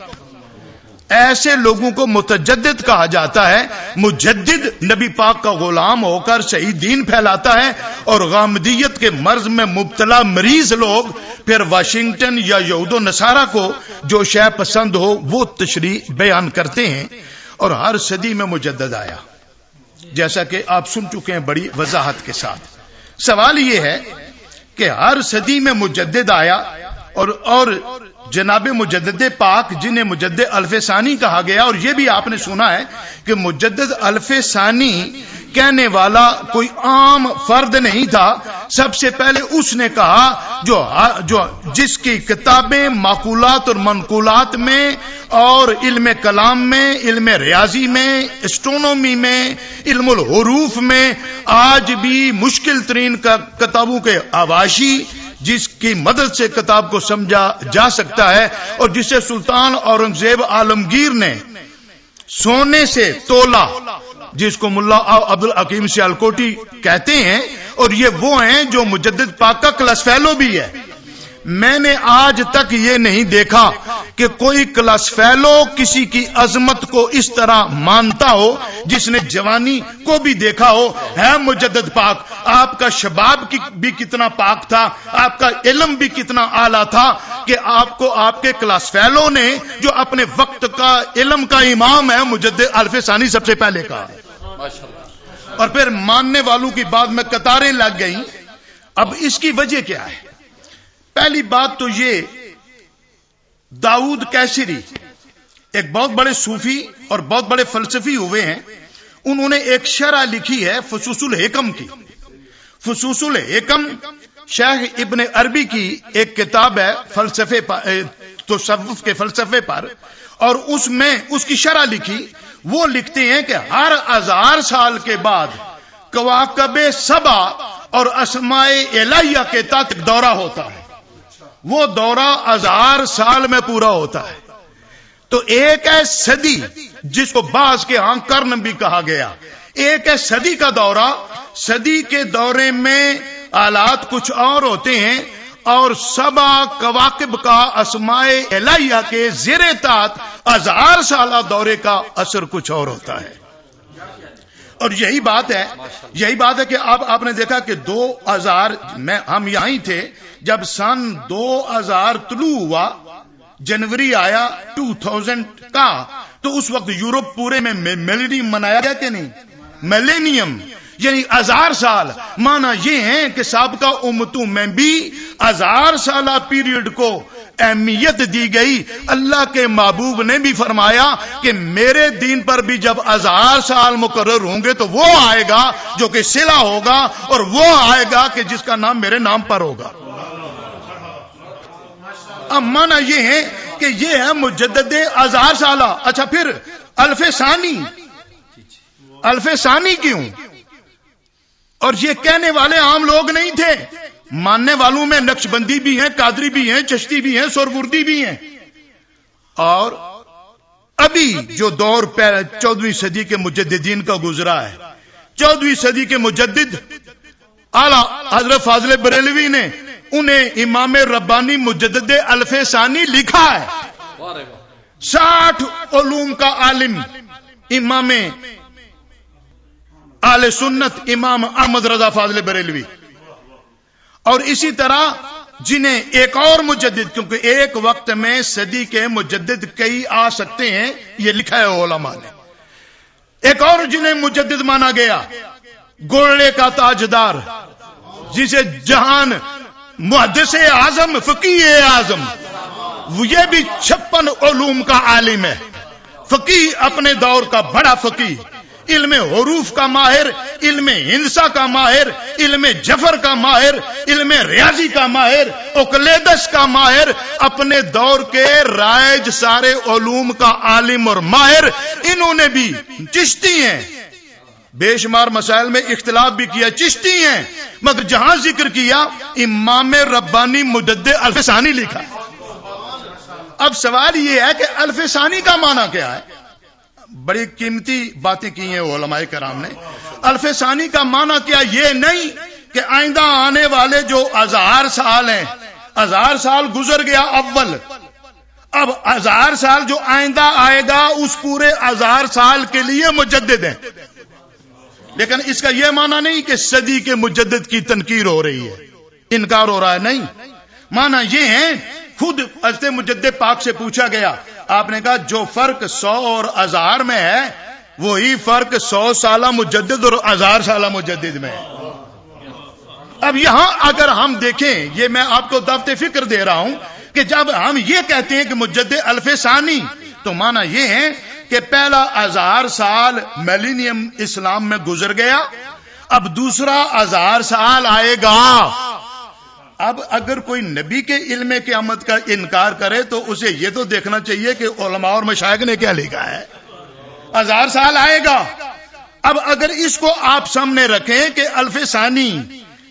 ایسے لوگوں کو متجدد کہا جاتا ہے، مجدد نبی پاک کا غلام ہو کر صحیح دین پھیلاتا ہے اور غامدیت کے مرض میں مبتلا مریض لوگ پھر واشنگٹن یا یہود و نصارہ کو جو شے پسند ہو وہ تشریح بیان کرتے ہیں۔ اور ہر صدی میں مجدد آیا۔ جیسا کہ آپ سن چکے ہیں بڑی وضاحت کے ساتھ۔ سوال یہ ہے کہ ہر صدی میں مجدد آیا اور اور جناب مجدد پاک جنہیں مجدد الف ثانی کہا گیا، اور یہ بھی آپ نے سنا ہے کہ مجدد الف ثانی کہنے والا کوئی عام فرد نہیں تھا۔ سب سے پہلے اس نے کہا جو جو جس کی کتابیں معقولات اور منقولات میں اور علم کلام میں، علم ریاضی میں اسٹرونومی میں، علم الحروف میں آج بھی مشکل ترین کتابوں کے آواشی جس کی مدد سے کتاب کو سمجھا جا سکتا ہے اور جسے سلطان اورنگزیب عالمگیر نے سونے سے تولا، جس کو ملا عبد العقیم سے الکوٹی کہتے ہیں، اور یہ وہ ہیں جو مجدد پاک کا کلس فیلو بھی ہے۔ میں نے آج تک یہ نہیں دیکھا کہ کوئی کلاس فیلو کسی کی عظمت کو اس طرح مانتا ہو جس نے جوانی کو بھی دیکھا ہو۔ ہے مجدد پاک، آپ کا شباب بھی کتنا پاک تھا، آپ کا علم بھی کتنا اعلیٰ تھا کہ آپ کو آپ کے کلاس فیلو نے جو اپنے وقت کا، علم کا امام ہے مجدد الف ثانی سب سے پہلے کا۔ اور پھر ماننے والوں کی بات میں قطاریں لگ گئی اب اس کی وجہ کیا ہے؟ پہلی بات تو یہ، داؤد کیسری ایک بہت بڑے صوفی اور بہت بڑے فلسفی ہوئے ہیں۔ انہوں نے ایک شرح لکھی ہے فصوص الحکم کی۔ فصوص الحکم شیخ ابن عربی کی ایک کتاب ہے فلسفے تو صوف کے فلسفے پر۔ اور اس میں اس کی شرح لکھی، وہ لکھتے ہیں کہ ہر ہزار سال کے بعد کواکب سبا اور اسمائے الہیہ کے تحت دورہ ہوتا ہے۔ وہ دورہ ہزار سال میں پورا ہوتا ہے۔ تو ایک ہے صدی، جس کو باز کے ہاں کرن بھی کہا گیا۔ ایک ہے صدی کا دورہ۔ صدی کے دورے میں آلات کچھ اور ہوتے ہیں اور سبا کواقب کا اسمائے الہیہ کے زیر تات ہزار سالہ دورے کا اثر کچھ اور ہوتا ہے۔ اور یہی بات ہے یہی بات ہے کہ اب آپ نے دیکھا کہ دو ہزار میں ہم یہاں تھے جب سن دو ہزار طلوع ہوا جنوری آیا ٹو تھاؤزینڈ کا تو اس وقت یورپ پورے میں میلینیم منایا گیا کہ نہیں؟ میلینیم یعنی ہزار سال۔ مانا یہ ہے کہ سابقہ امتوں میں بھی ہزار سالہ پیریڈ کو اہمیت دی گئی۔ اللہ کے محبوب نے بھی فرمایا کہ میرے دین پر بھی جب ہزار سال مقرر ہوں گے تو وہ آئے گا جو کہ سلا ہوگا اور وہ آئے گا کہ جس کا نام میرے نام پر ہوگا۔ اب مانا یہ ہے کہ یہ ہے مجدد ہزار سالہ۔ اچھا پھر الف ثانی الف ثانی کیوں؟ اور یہ کہنے والے عام لوگ نہیں تھے۔ ماننے والوں میں نقش بندی بھی ہیں، قادری بھی ہیں، چشتی بھی ہیں سوربردی بھی ہیں۔ اور ابھی جو دور چودہویں صدی کے مجددین کا گزرا ہے۔ چودہویں صدی کے مجدد اعلی حضرت فاضل بریلوی نے انہیں امام ربانی مجدد الف ثانی لکھا ہے۔ ساٹھ علوم کا عالم امام آل سنت امام احمد رضا فاضل بریلوی۔ اور اسی طرح جنہیں ایک اور مجدد، کیونکہ ایک وقت میں صدی کے مجدد کئی آ سکتے ہیں، یہ لکھا ہے علماء نے۔ ایک اور جنہیں مجدد مانا گیا گولے کا تاجدار، جسے جہان محدث اعظم فقی اعظم یہ بھی چھپن علوم کا عالم ہے۔ فقی اپنے دور کا بڑا فقی علم حروف کا ماہر، علم ہنسا کا ماہر، علم جفر کا ماہر، علم ریاضی کا ماہر اکلیدس کا ماہر، اپنے دور کے رائج سارے علوم کا عالم اور ماہر انہوں نے بھی چشتی ہیں۔ بے شمار مسائل میں اختلاف بھی کیا، چشتی ہیں۔ مگر جہاں ذکر کیا، امام ربانی مجد الفسانی لکھا۔ اب سوال یہ ہے کہ الفسانی کا معنی کیا ہے؟ بڑی قیمتی باتیں کی ہیں علماء کرام نے۔ الف ثانی کا معنی کیا یہ نہیں کہ آئندہ آنے والے جو ہزار سال ہیں، ہزار سال گزر گیا اول۔ اب ہزار سال جو آئندہ آئے گا، اس پورے ہزار سال کے لیے مجدد ہیں۔ لیکن اس کا یہ مانا نہیں کہ صدی کے مجدد کی تنقیر ہو رہی ہے، انکار ہو رہا ہے، نہیں۔ مانا یہ ہے خود حضرت مجدد پاک سے پوچھا گیا آپ نے کہا جو فرق سو اور ہزار میں ہے، وہی فرق سو سالہ مجدد اور ہزار سالہ مجدد میں ہے۔ اب یہاں اگر ہم دیکھیں، یہ میں آپ کو دعوت فکر دے رہا ہوں کہ جب ہم یہ کہتے ہیں کہ مجد الف ثانی، تو مانا یہ ہے کہ پہلا ہزار سال میلینیم اسلام میں گزر گیا، اب دوسرا ہزار سال آئے گا۔ اب اگر کوئی نبی کے علم قیامت کا انکار کرے تو اسے یہ تو دیکھنا چاہیے کہ علماء اور مشائق نے کیا لکھا ہے۔ ہزار سال آئے گا۔ اب اگر اس کو آپ سامنے رکھیں کہ الف ثانی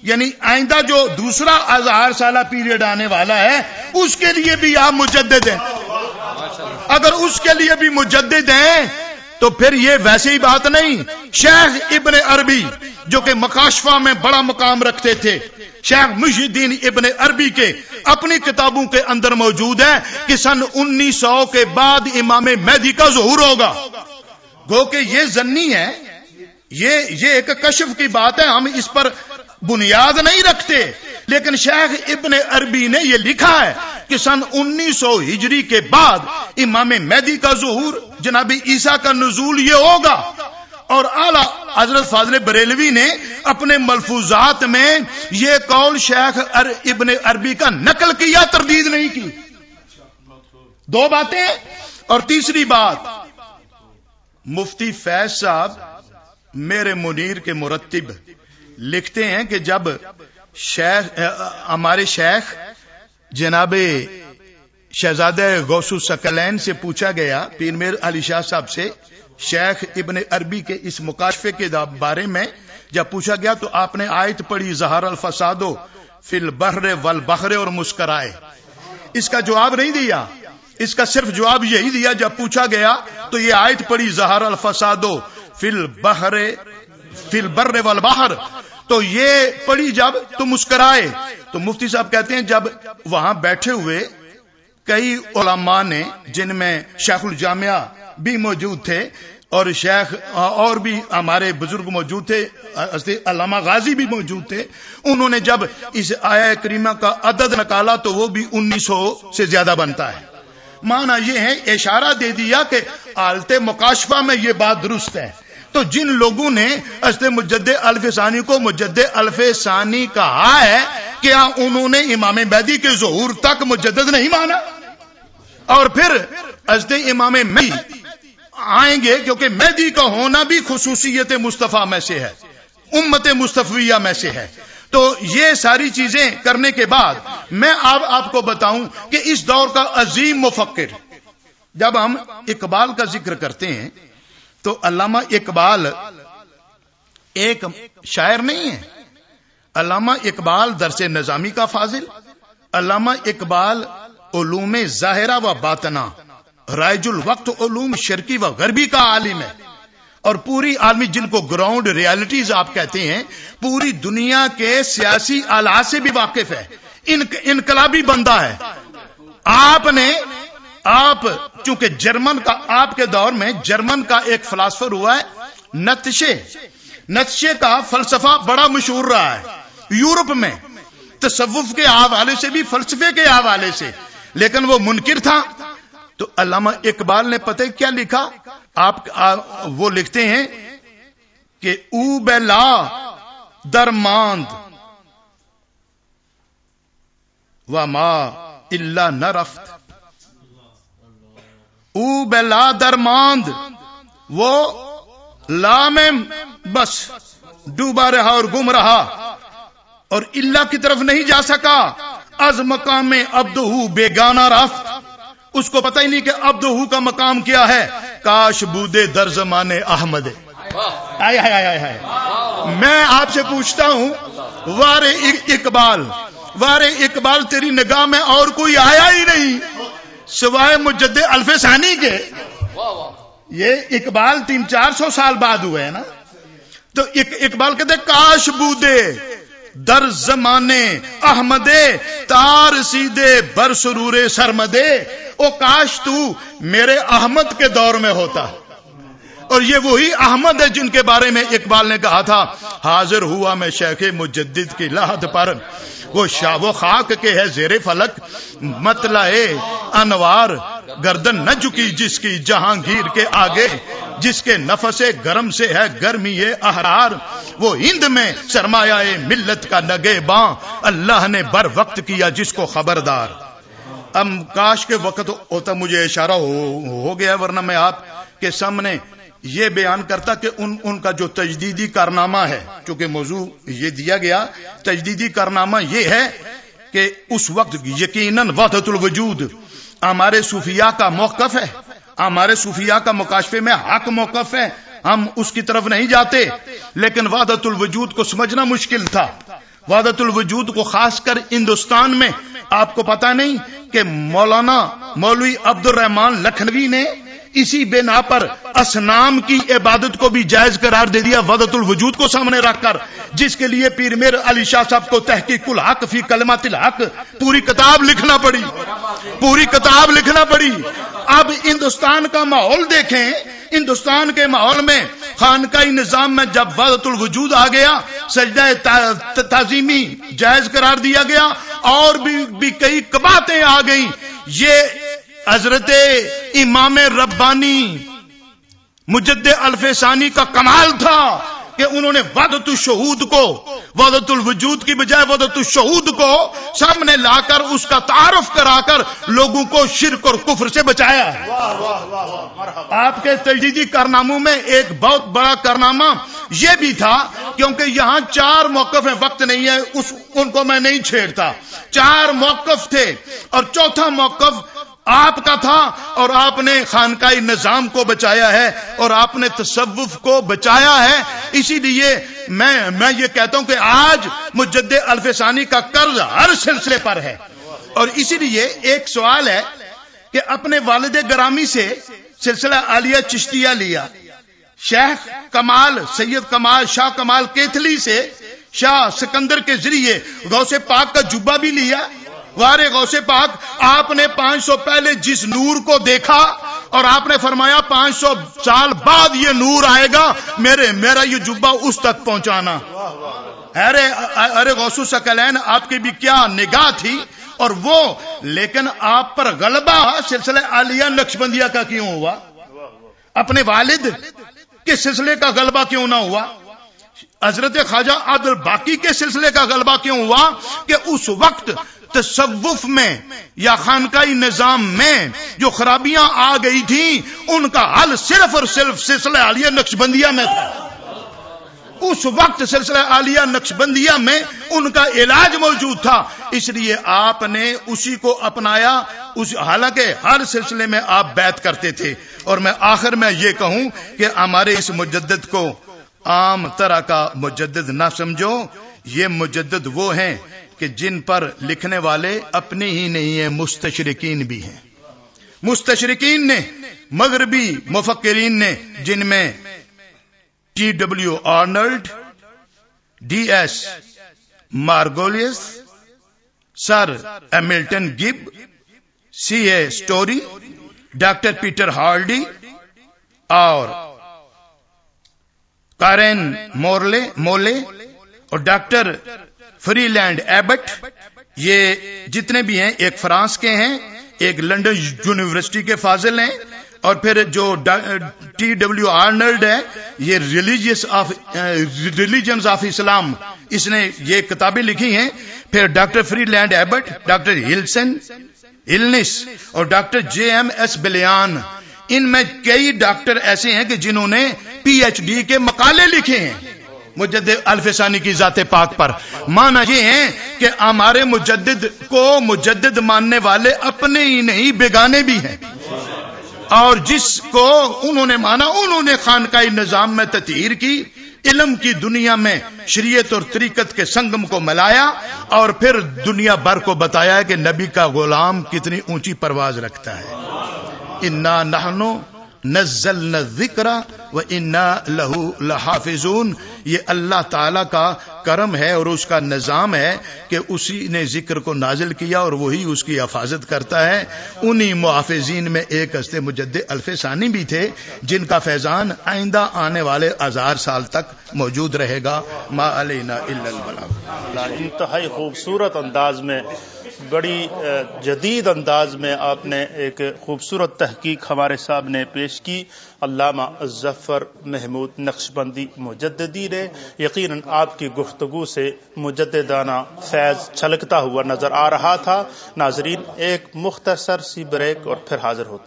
یعنی آئندہ جو دوسرا ہزار سالہ پیریڈ آنے والا ہے، اس کے لیے بھی آپ مجدد ہیں۔ اگر اس کے لیے بھی مجدد ہیں تو پھر یہ ویسے ہی بات نہیں، شیخ ابن عربی، جو کہ مکاشفہ میں بڑا مقام رکھتے تھے۔ شیخ الدین ابن عربی کے اپنی کتابوں کے اندر موجود ہے کہ سن انیس سو کے بعد امام مہدی کا ظہور ہوگا۔ گو کہ یہ زنی ہے، یہ یہ ایک کشف کی بات ہے، ہم اس پر بنیاد نہیں رکھتے۔ لیکن شیخ ابن عربی نے یہ لکھا ہے کہ سن انیس سو ہجری کے بعد امام مہدی کا ظہور جناب عیسیٰ کا نزول یہ ہوگا۔ اور اعلی حضرت فاضل بریلوی نے اپنے ملفوظات میں یہ قول شیخ ابن عربی کا نقل کیا، تردید نہیں کی۔ دو باتیں اور تیسری بات۔ مفتی فیض صاحب میرے منیر کے مرتب لکھتے ہیں کہ جب شیخ ہمارے شیخ جناب شہزادہ غوث سکلین سے پوچھا گیا، پیر میر علی شاہ صاحب سے، شیخ ابن عربی کے اس مقاشفے کے بارے میں جب پوچھا گیا تو آپ نے آیت پڑھی، زہر الفسادو فل بہر ول بہرے اور مسکرائے۔ اس کا جواب نہیں دیا۔ اس کا صرف جواب یہی دیا، جب پوچھا گیا تو یہ آیت پڑھی، زہر الفسادو فل بہرے فل بر ول باہر تو یہ پڑھی جب تو مسکرائے۔ تو مفتی صاحب کہتے ہیں جب وہاں بیٹھے ہوئے کئی علماء نے، جن میں شیخ الجامعہ بھی موجود تھے اور شیخ اور بھی ہمارے بزرگ موجود تھے علامہ غازی بھی موجود تھے، انہوں نے جب اس آیا کریمہ کا عدد نکالا تو وہ بھی انیس سو سے زیادہ بنتا ہے۔ مانا یہ ہے، اشارہ دے دیا کہ آلت مکاشفہ میں یہ بات درست ہے۔ تو جن لوگوں نے است مجد الف ثانی کو مجد الف ثانی کہا ہے کیا ہاں، انہوں نے امام بیدی کے ظہور تک مجدد نہیں مانا۔ اور پھر ازد امام مہدی آئیں گے کیونکہ مہدی کا ہونا بھی خصوصیت مصطفیٰ میں سے ہے، امت مصطفیہ میں سے ہے۔ تو یہ ساری چیزیں کرنے کے بعد میں اب آپ کو بتاؤں کہ اس دور کا عظیم مفکر، جب ہم اقبال کا ذکر کرتے ہیں تو علامہ اقبال ایک شاعر نہیں ہے۔ علامہ اقبال درس نظامی کا فاضل، علامہ اقبال علوم ظاہرہ و باطنا رائج الوقت علوم شرکی و غربی کا عالم ہے۔ اور پوری عالمی جن کو گراؤنڈ ریالٹیز آپ کہتے ہیں، پوری دنیا کے سیاسی آلات سے بھی واقف ہے۔ انقلابی بندہ ہے۔ آپ نے آپ، چونکہ جرمن کا آپ کے دور میں جرمن کا ایک فلاسفر ہوا ہے، نتشے۔ نتشے کا فلسفہ بڑا مشہور رہا ہے، یورپ میں۔ تصوف کے حوالے سے بھی، فلسفے کے حوالے سے۔ لیکن وہ منکر تھا۔ تو علامہ اقبال نے پتہ کیا لکھا؟ آپ، وہ لکھتے ہیں کہ او بلا درماند۔ و ما اللہ نہ رفت او بلا درماند وہ لام بس ڈوبا رہا اور گم رہا اور اللہ کی طرف نہیں جا سکا۔ از مقام ابد بے گانا رفت اس کو پتہ ہی نہیں کہ ابد کا مقام کیا ہے۔ کاش بودے در زمانے احمد۔ میں آپ سے پوچھتا ہوں وار اقبال وار اقبال تیری نگاہ میں اور کوئی آیا ہی نہیں؟ سوائے مجد الف ثانی کے۔ یہ اقبال تین چار سو سال بعد ہوئے ہیں نا۔ تو اقبال کہتے کاش بودے در زمانے احمد تار سیدھے بر سرور سرمدے۔ او کاش تو میرے احمد کے دور میں ہوتا۔ اور یہ وہی احمد ہے جن کے بارے میں اقبال نے کہا تھا حاضر ہوا میں شیخ مجدد کی لاہت پر۔ وہ شاہ و خاک کے ہے زیر فلک مطلع انوار۔ گردن نہ جھکی جس کی جہانگیر کے آگے جس کے نفس گرم سے ہے گرمی احرار۔ وہ ہند میں سرمایہ ملت کا نگے باں۔ اللہ نے بر وقت کیا جس کو خبردار۔ اب کاش کے وقت ہوتا مجھے اشارہ ہو, ہو گیا ورنہ میں آپ کے سامنے یہ بیان کرتا کہ ان ان کا جو تجدیدی کارنامہ ہے، چونکہ موضوع یہ دیا گیا، تجدیدی کارنامہ یہ ہے کہ اس وقت یقیناً وحدت الوجود ہمارے صوفیاء کا موقف ہے، ہمارے صوفیاء کا مکاشفے میں حق موقف ہے، ہم اس کی طرف نہیں جاتے، لیکن وحدت الوجود کو سمجھنا مشکل تھا۔ وحدت الوجود کو خاص کر ہندوستان میں آپ کو پتا نہیں کہ مولانا مولوی عبد الرحمان لکھنوی نے اسی بنا پر اسنام کی عبادت کو بھی جائز قرار دے دیا ودت الوجود کو سامنے رکھ کر جس کے لیے پیر میر علی شاہ صاحب کو تحقیق الحق فی کلمات الحق پوری کتاب لکھنا پڑی۔ پوری کتاب لکھنا پڑی۔ اب ہندوستان کا ماحول دیکھیں۔ ہندوستان کے ماحول میں خانقاہی نظام میں جب وحدت الوجود آ گیا سجدہ تعظیمی جائز قرار دیا گیا اور بھی, بھی کئی کباتیں آ گئیں۔ یہ حضرت امام ربانی مجد الفسانی کا کمال تھا کہ انہوں نے ودت الشہود کو ودت الوجود کی بجائے ودت الشہود کو سامنے لا کر اس کا تعارف کرا کر لوگوں کو شرک اور کفر سے بچایا آپ کے تجدیدی کارناموں میں ایک بہت بڑا کارنامہ یہ بھی تھا، کیونکہ یہاں چار موقف ہیں، وقت نہیں ہے، اس، ان کو میں نہیں چھیڑتا۔ چار موقف تھے اور چوتھا موقف آپ کا تھا اور آپ نے خانقاہی نظام کو بچایا ہے اور آپ نے تصوف کو بچایا ہے۔ اسی لیے میں میں یہ کہتا ہوں کہ آج مجد الفسانی کا قرض ہر سلسلے پر ہے۔ اور اسی لیے ایک سوال ہے کہ اپنے والد گرامی سے سلسلہ عالیہ چشتیہ لیا۔ شیخ کمال، سید کمال، شاہ کمال کیتھلی سے شاہ سکندر کے ذریعے غوث پاک کا جبہ بھی لیا۔ وار غوث پاک، آپ نے پانچ سو پہلے جس نور کو دیکھا اور آپ نے فرمایا پانچ سو سال بعد یہ نور آئے گا، میرے، میرا یہ جبا اس تک پہنچانا۔ ارے ارے غوث سکلین، آپ کی بھی کیا نگاہ تھی؟ اور وہ، لیکن آپ پر غلبہ سلسلہ عالیہ نقش بندیا کا کیوں ہوا؟ اپنے والد کے سلسلے کا غلبہ کیوں نہ ہوا؟ حضرت خواجہ عادل باقی کے سلسلے کا غلبہ کیوں ہوا کہ اس وقت تصوف میں یا خانقاہی نظام میں جو خرابیاں آ گئی تھیں، ان کا حل صرف اور صرف سلسلہ عالیہ نقش بندیا میں تھا۔ اس وقت سلسلہ عالیہ نقش بندیا میں ان کا علاج موجود تھا۔ اس لیے آپ نے اسی کو اپنایا۔ اس، حالانکہ ہر سلسلے میں آپ بیت کرتے تھے۔ اور میں آخر میں یہ کہوں کہ ہمارے اس مجدد کو عام طرح کا مجدد نہ سمجھو۔ یہ مجدد وہ ہیں کہ جن پر لکھنے والے اپنے ہی نہیں ہیں، مستشرقین بھی ہیں۔ مستشرقین نے، مغربی مفکرین نے، جن میں G T W Arnold D S Margoliouth, sir Hamilton Gibb, C A Storey doctor Peter Hardy اور کارین مورلے، مولے اور ڈاکٹر فری لینڈ ایبٹ، یہ جتنے بھی ہیں، ایک فرانس کے ہیں، ایک لنڈن یونیورسٹی کے فاضل ہیں، اور پھر جو ٹی ڈبلو آرنلڈ ہے، یہ religious of religions of Islam, اس نے یہ کتابیں لکھی ہیں۔ پھر doctor Freeland Abbott, doctor ہلسن، ہلنس، اور ڈاکٹر جے ایم ایس بلیان، ان میں کئی ڈاکٹر ایسے ہیں کہ جنہوں نے پی ایچ ڈی کے مقالے لکھے ہیں۔ مجد الفسانی کی ذات پاک پر۔ مانا یہ ہے کہ ہمارے مجدد کو مجدد ماننے والے اپنے ہی نہیں، بیگانے بھی ہیں۔ اور جس کو انہوں نے مانا، انہوں نے خانقاہی نظام میں تطہیر کی، علم کی دنیا میں شریعت اور طریقت کے سنگم کو ملایا اور پھر دنیا بھر کو بتایا کہ نبی کا غلام کتنی اونچی پرواز رکھتا ہے۔ انا نہنو نزل نہ ذکر و انا لہو لحافظون۔ یہ اللہ تعالی کا کرم ہے اور اس کا نظام ہے کہ اسی نے ذکر کو نازل کیا اور وہی اس کی حفاظت کرتا ہے۔ انہی محافظین میں ایک ہستے مجد الف ثانی بھی تھے جن کا فیضان آئندہ آنے والے ہزار سال تک موجود رہے گا۔ ما علینا الا البلاغ۔ انتہائی خوبصورت انداز میں بڑی جدید انداز میں آپ نے ایک خوبصورت تحقیق ہمارے سامنے پیش کی۔ علامہ ظفر محمود نقش بندی مجددی نے یقیناً آپ کی گفتگو سے مجددانہ فیض چھلکتا ہوا نظر آ رہا تھا۔ ناظرین، ایک مختصر سی بریک اور پھر حاضر ہوتے ہیں۔